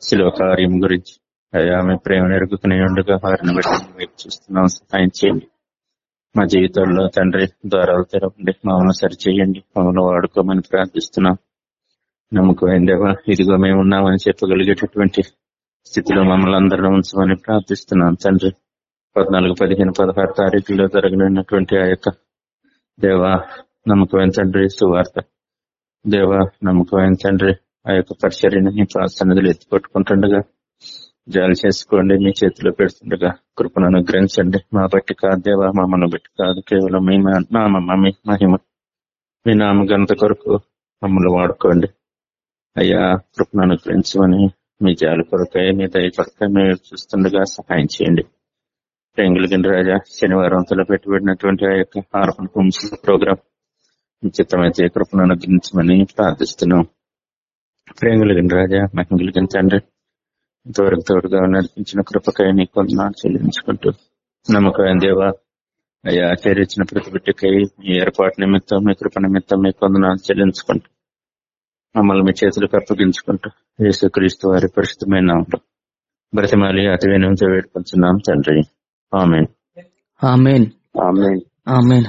Speaker 5: శిలో కార్యం గురించి అయ్యా మీ ప్రేమ ఎరుగుకునే ఉండగా వారిని బట్టి మీకు చూస్తున్నాం సహాయం చేయండి. మా జీవితంలో తండ్రి ద్వారాలు తెరవండి మమ్మల్ని సరిచేయండి మమ్మల్ని వాడుకోమని ప్రార్థిస్తున్నాం. నమ్మకం ఏందేవా ఇదిగో మేము ఉన్నామని చెప్పగలిగేటటువంటి స్థితిలో మమ్మల్ని అందరిని ఉంచమని ప్రార్థిస్తున్నాం తండ్రి. పద్నాలుగు పదిహేను పదహారు తారీఖులో జరగనున్నటువంటి ఆ యొక్క దేవా నమ్మకమైన తండ్రి సువార్త. దేవా నమ్మకమైన తండ్రి ఆ యొక్క పరిచర్యని ప్రాసన్నదులు ఎత్తిపట్టుకుంటుండగా జాలి చేసుకోండి మీ చేతిలో పెడుతుండగా కృపను అనుగ్రహించండి. మా బట్టి కాదు దేవా మమ్మల్ని బట్టి కాదు. కేవలం మీ నామ మమ్మీ మహిమ మీ నామ గంత కొరకు మమ్మల్ని వాడుకోండి. అయ్యా కృపను అనుగ్రహించమని మీ జాలి కొరకై మీ దయ కొరకై మేము చూస్తుండగా సహాయం చేయండి. ప్రేంగులగిన రాజా శనివారం అంతలో పెట్టుబడినటువంటి ఆ యొక్క ఆర్పణ హోమ్స్ ప్రోగ్రాం చిత్తమైతే కృపను అనుగ్రహించమని ప్రార్థిస్తున్నాం. ప్రేంగులగిన రాజా మహిళగిన తండ్రి ఇంతవరకు తోడుగా నడిపించిన కృపకై నీ కొందనాలు చెల్లించుకుంటూ నమ్మకం దేవా అయ్యా ఆచరించిన ప్రతి బిడ్డకై మీ ఏర్పాటు నిమిత్తం మీ కృప నిమిత్తం మీ కొందనాలు చెల్లించుకుంటూ మమ్మల్ని మీ చేతులకు అప్పగించుకుంటూ యేసుక్రీస్తు వారి పరిశుద్ధమైన బ్రతిమాలి అతి వినంతో వేడుకొంచున్నాం తండ్రి. ఆమెన్.
Speaker 1: ఆమెన్.
Speaker 6: ఆమెన్.
Speaker 1: ఆమెన్.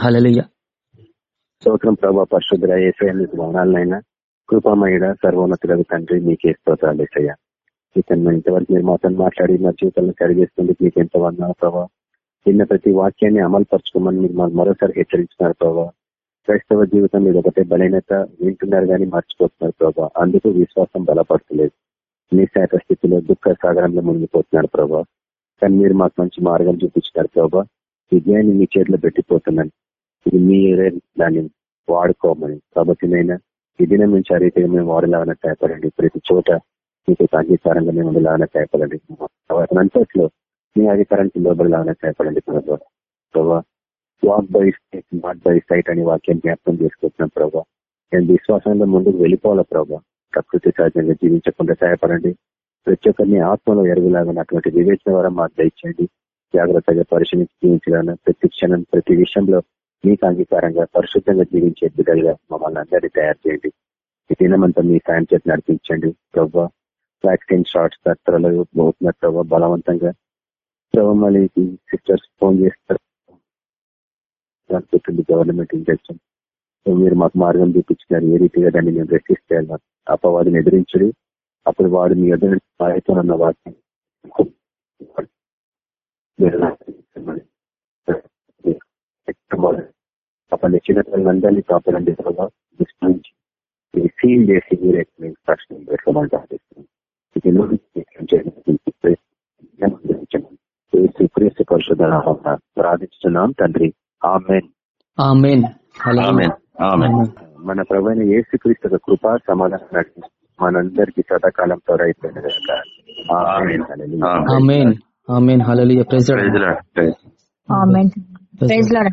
Speaker 6: స్తోత్రం ప్రభా పరిశుద్ధ ఏసయ్య భవనాలనైనా కృపామయుడ సర్వోన్నతులకు తండ్రి మీకే స్తోత్రాలు ఏసయ్య. ఇతను ఇంతవరకు మీరు మాతో మాట్లాడి మా జీవితాలను సరిచేస్తుంది మీకు ఎంత వందనాలు ప్రభావ నిన్న ప్రతి వాక్యాన్ని అమలు పరచుకోమని మీరు మాకు మరోసారి హెచ్చరించినారు ప్రభావ క్రైస్తవ జీవితం మీద ఒకటే బలహీనత వింటున్నారు కానీ మర్చిపోతున్నారు ప్రభావ అందుకు విశ్వాసం బలపడతలేదు నిశాఖ స్థితిలో దుఃఖ సాగరంలో మునిగిపోతున్నారు ప్రభావ కానీ మీరు మాకు మంచి మార్గం చూపించినారు ప్రభావ విజయాన్ని మీ చేతిలో పెట్టిపోతున్నాను ఇది మీరే దాన్ని వాడుకోమని కాబట్టి నైనా ఈ దినం నుంచి ఆ రీతిగా మేము వాడలాగానే సహాయపడండి ప్రతి చోట మీకు అంగీకారంగా మేము ఉండేలాగానే సహాయపడండి అంతట్లో మీ అధికారానికి లోబడలాగానే సహాయపడండి ప్రభావ ప్రభావ walk by state not by sight అనే వాక్యం జ్ఞాపకం చేసుకుంటున్నాం ప్రభావ నేను విశ్వాసంలో ముందుకు వెళ్ళిపోవాలా ప్రభావ ప్రకృతి సహజంగా జీవించకుండా సహాయపడండి. ప్రతి ఒక్కరిని ఆత్మలో ఎరుగులాగా అటువంటి వివేచన ద్వారా మాకు దయచేయండి. జాగ్రత్తగా పరిశీలించి జీవించాలని ప్రతి క్షణం ప్రతి విషయంలో మీకు అంగీకారంగా పరిశుద్ధంగా జీవించే బిడ్డలుగా మమ్మల్ని అందరినీ తయారు చేయండి. ఈ దినమంతా మీ సాయం చేతి నడిపించండి ప్రభావ వ్యాక్సిన్ షార్ట్స్ త్వరలో పోతున్నారు ప్రభావ బలవంతంగా. ప్రభావ మళ్ళీ సిస్టర్స్ ఫోన్ చేస్తారు. దాని పెట్టింది గవర్నమెంట్ ఇంజక్షన్ సో మీరు మాకు మార్గం చూపించినారు ఏ రీతిగా దాన్ని మేము రెసిస్ట్ అపవాదిని ఎదిరించడు. అప్పుడు వాడు మీ ఎదురు సాయితోనన్న వాటిని అప్పుడు చిన్న పిల్లలందరినీ కాపాడండి ప్రభావ మీరు సీల్ చేసి మీరే మేము సాక్షి పెట్టుకోమంటారు క్రీస్తు పరిశుద్ధ ప్రార్థిస్తున్నాం తండ్రి. ఆమెన్.
Speaker 1: ఆమెన్. హల్లెలూయా.
Speaker 5: ఆమెన్. ఆమెన్.
Speaker 6: మన ప్రభైన యేసుక్రీస్తు యొక్క కృప సమాధానం నడిపి మనందరికీ సదాకాలం తోడైపోయింది కనుక ఆమేన్. హల్లెలూయా.
Speaker 5: ఆమెన్.
Speaker 1: ఆమెన్. ఆమెన్. హల్లెలూయా. Praise
Speaker 5: praise Lord. Praise.
Speaker 3: Praise Lord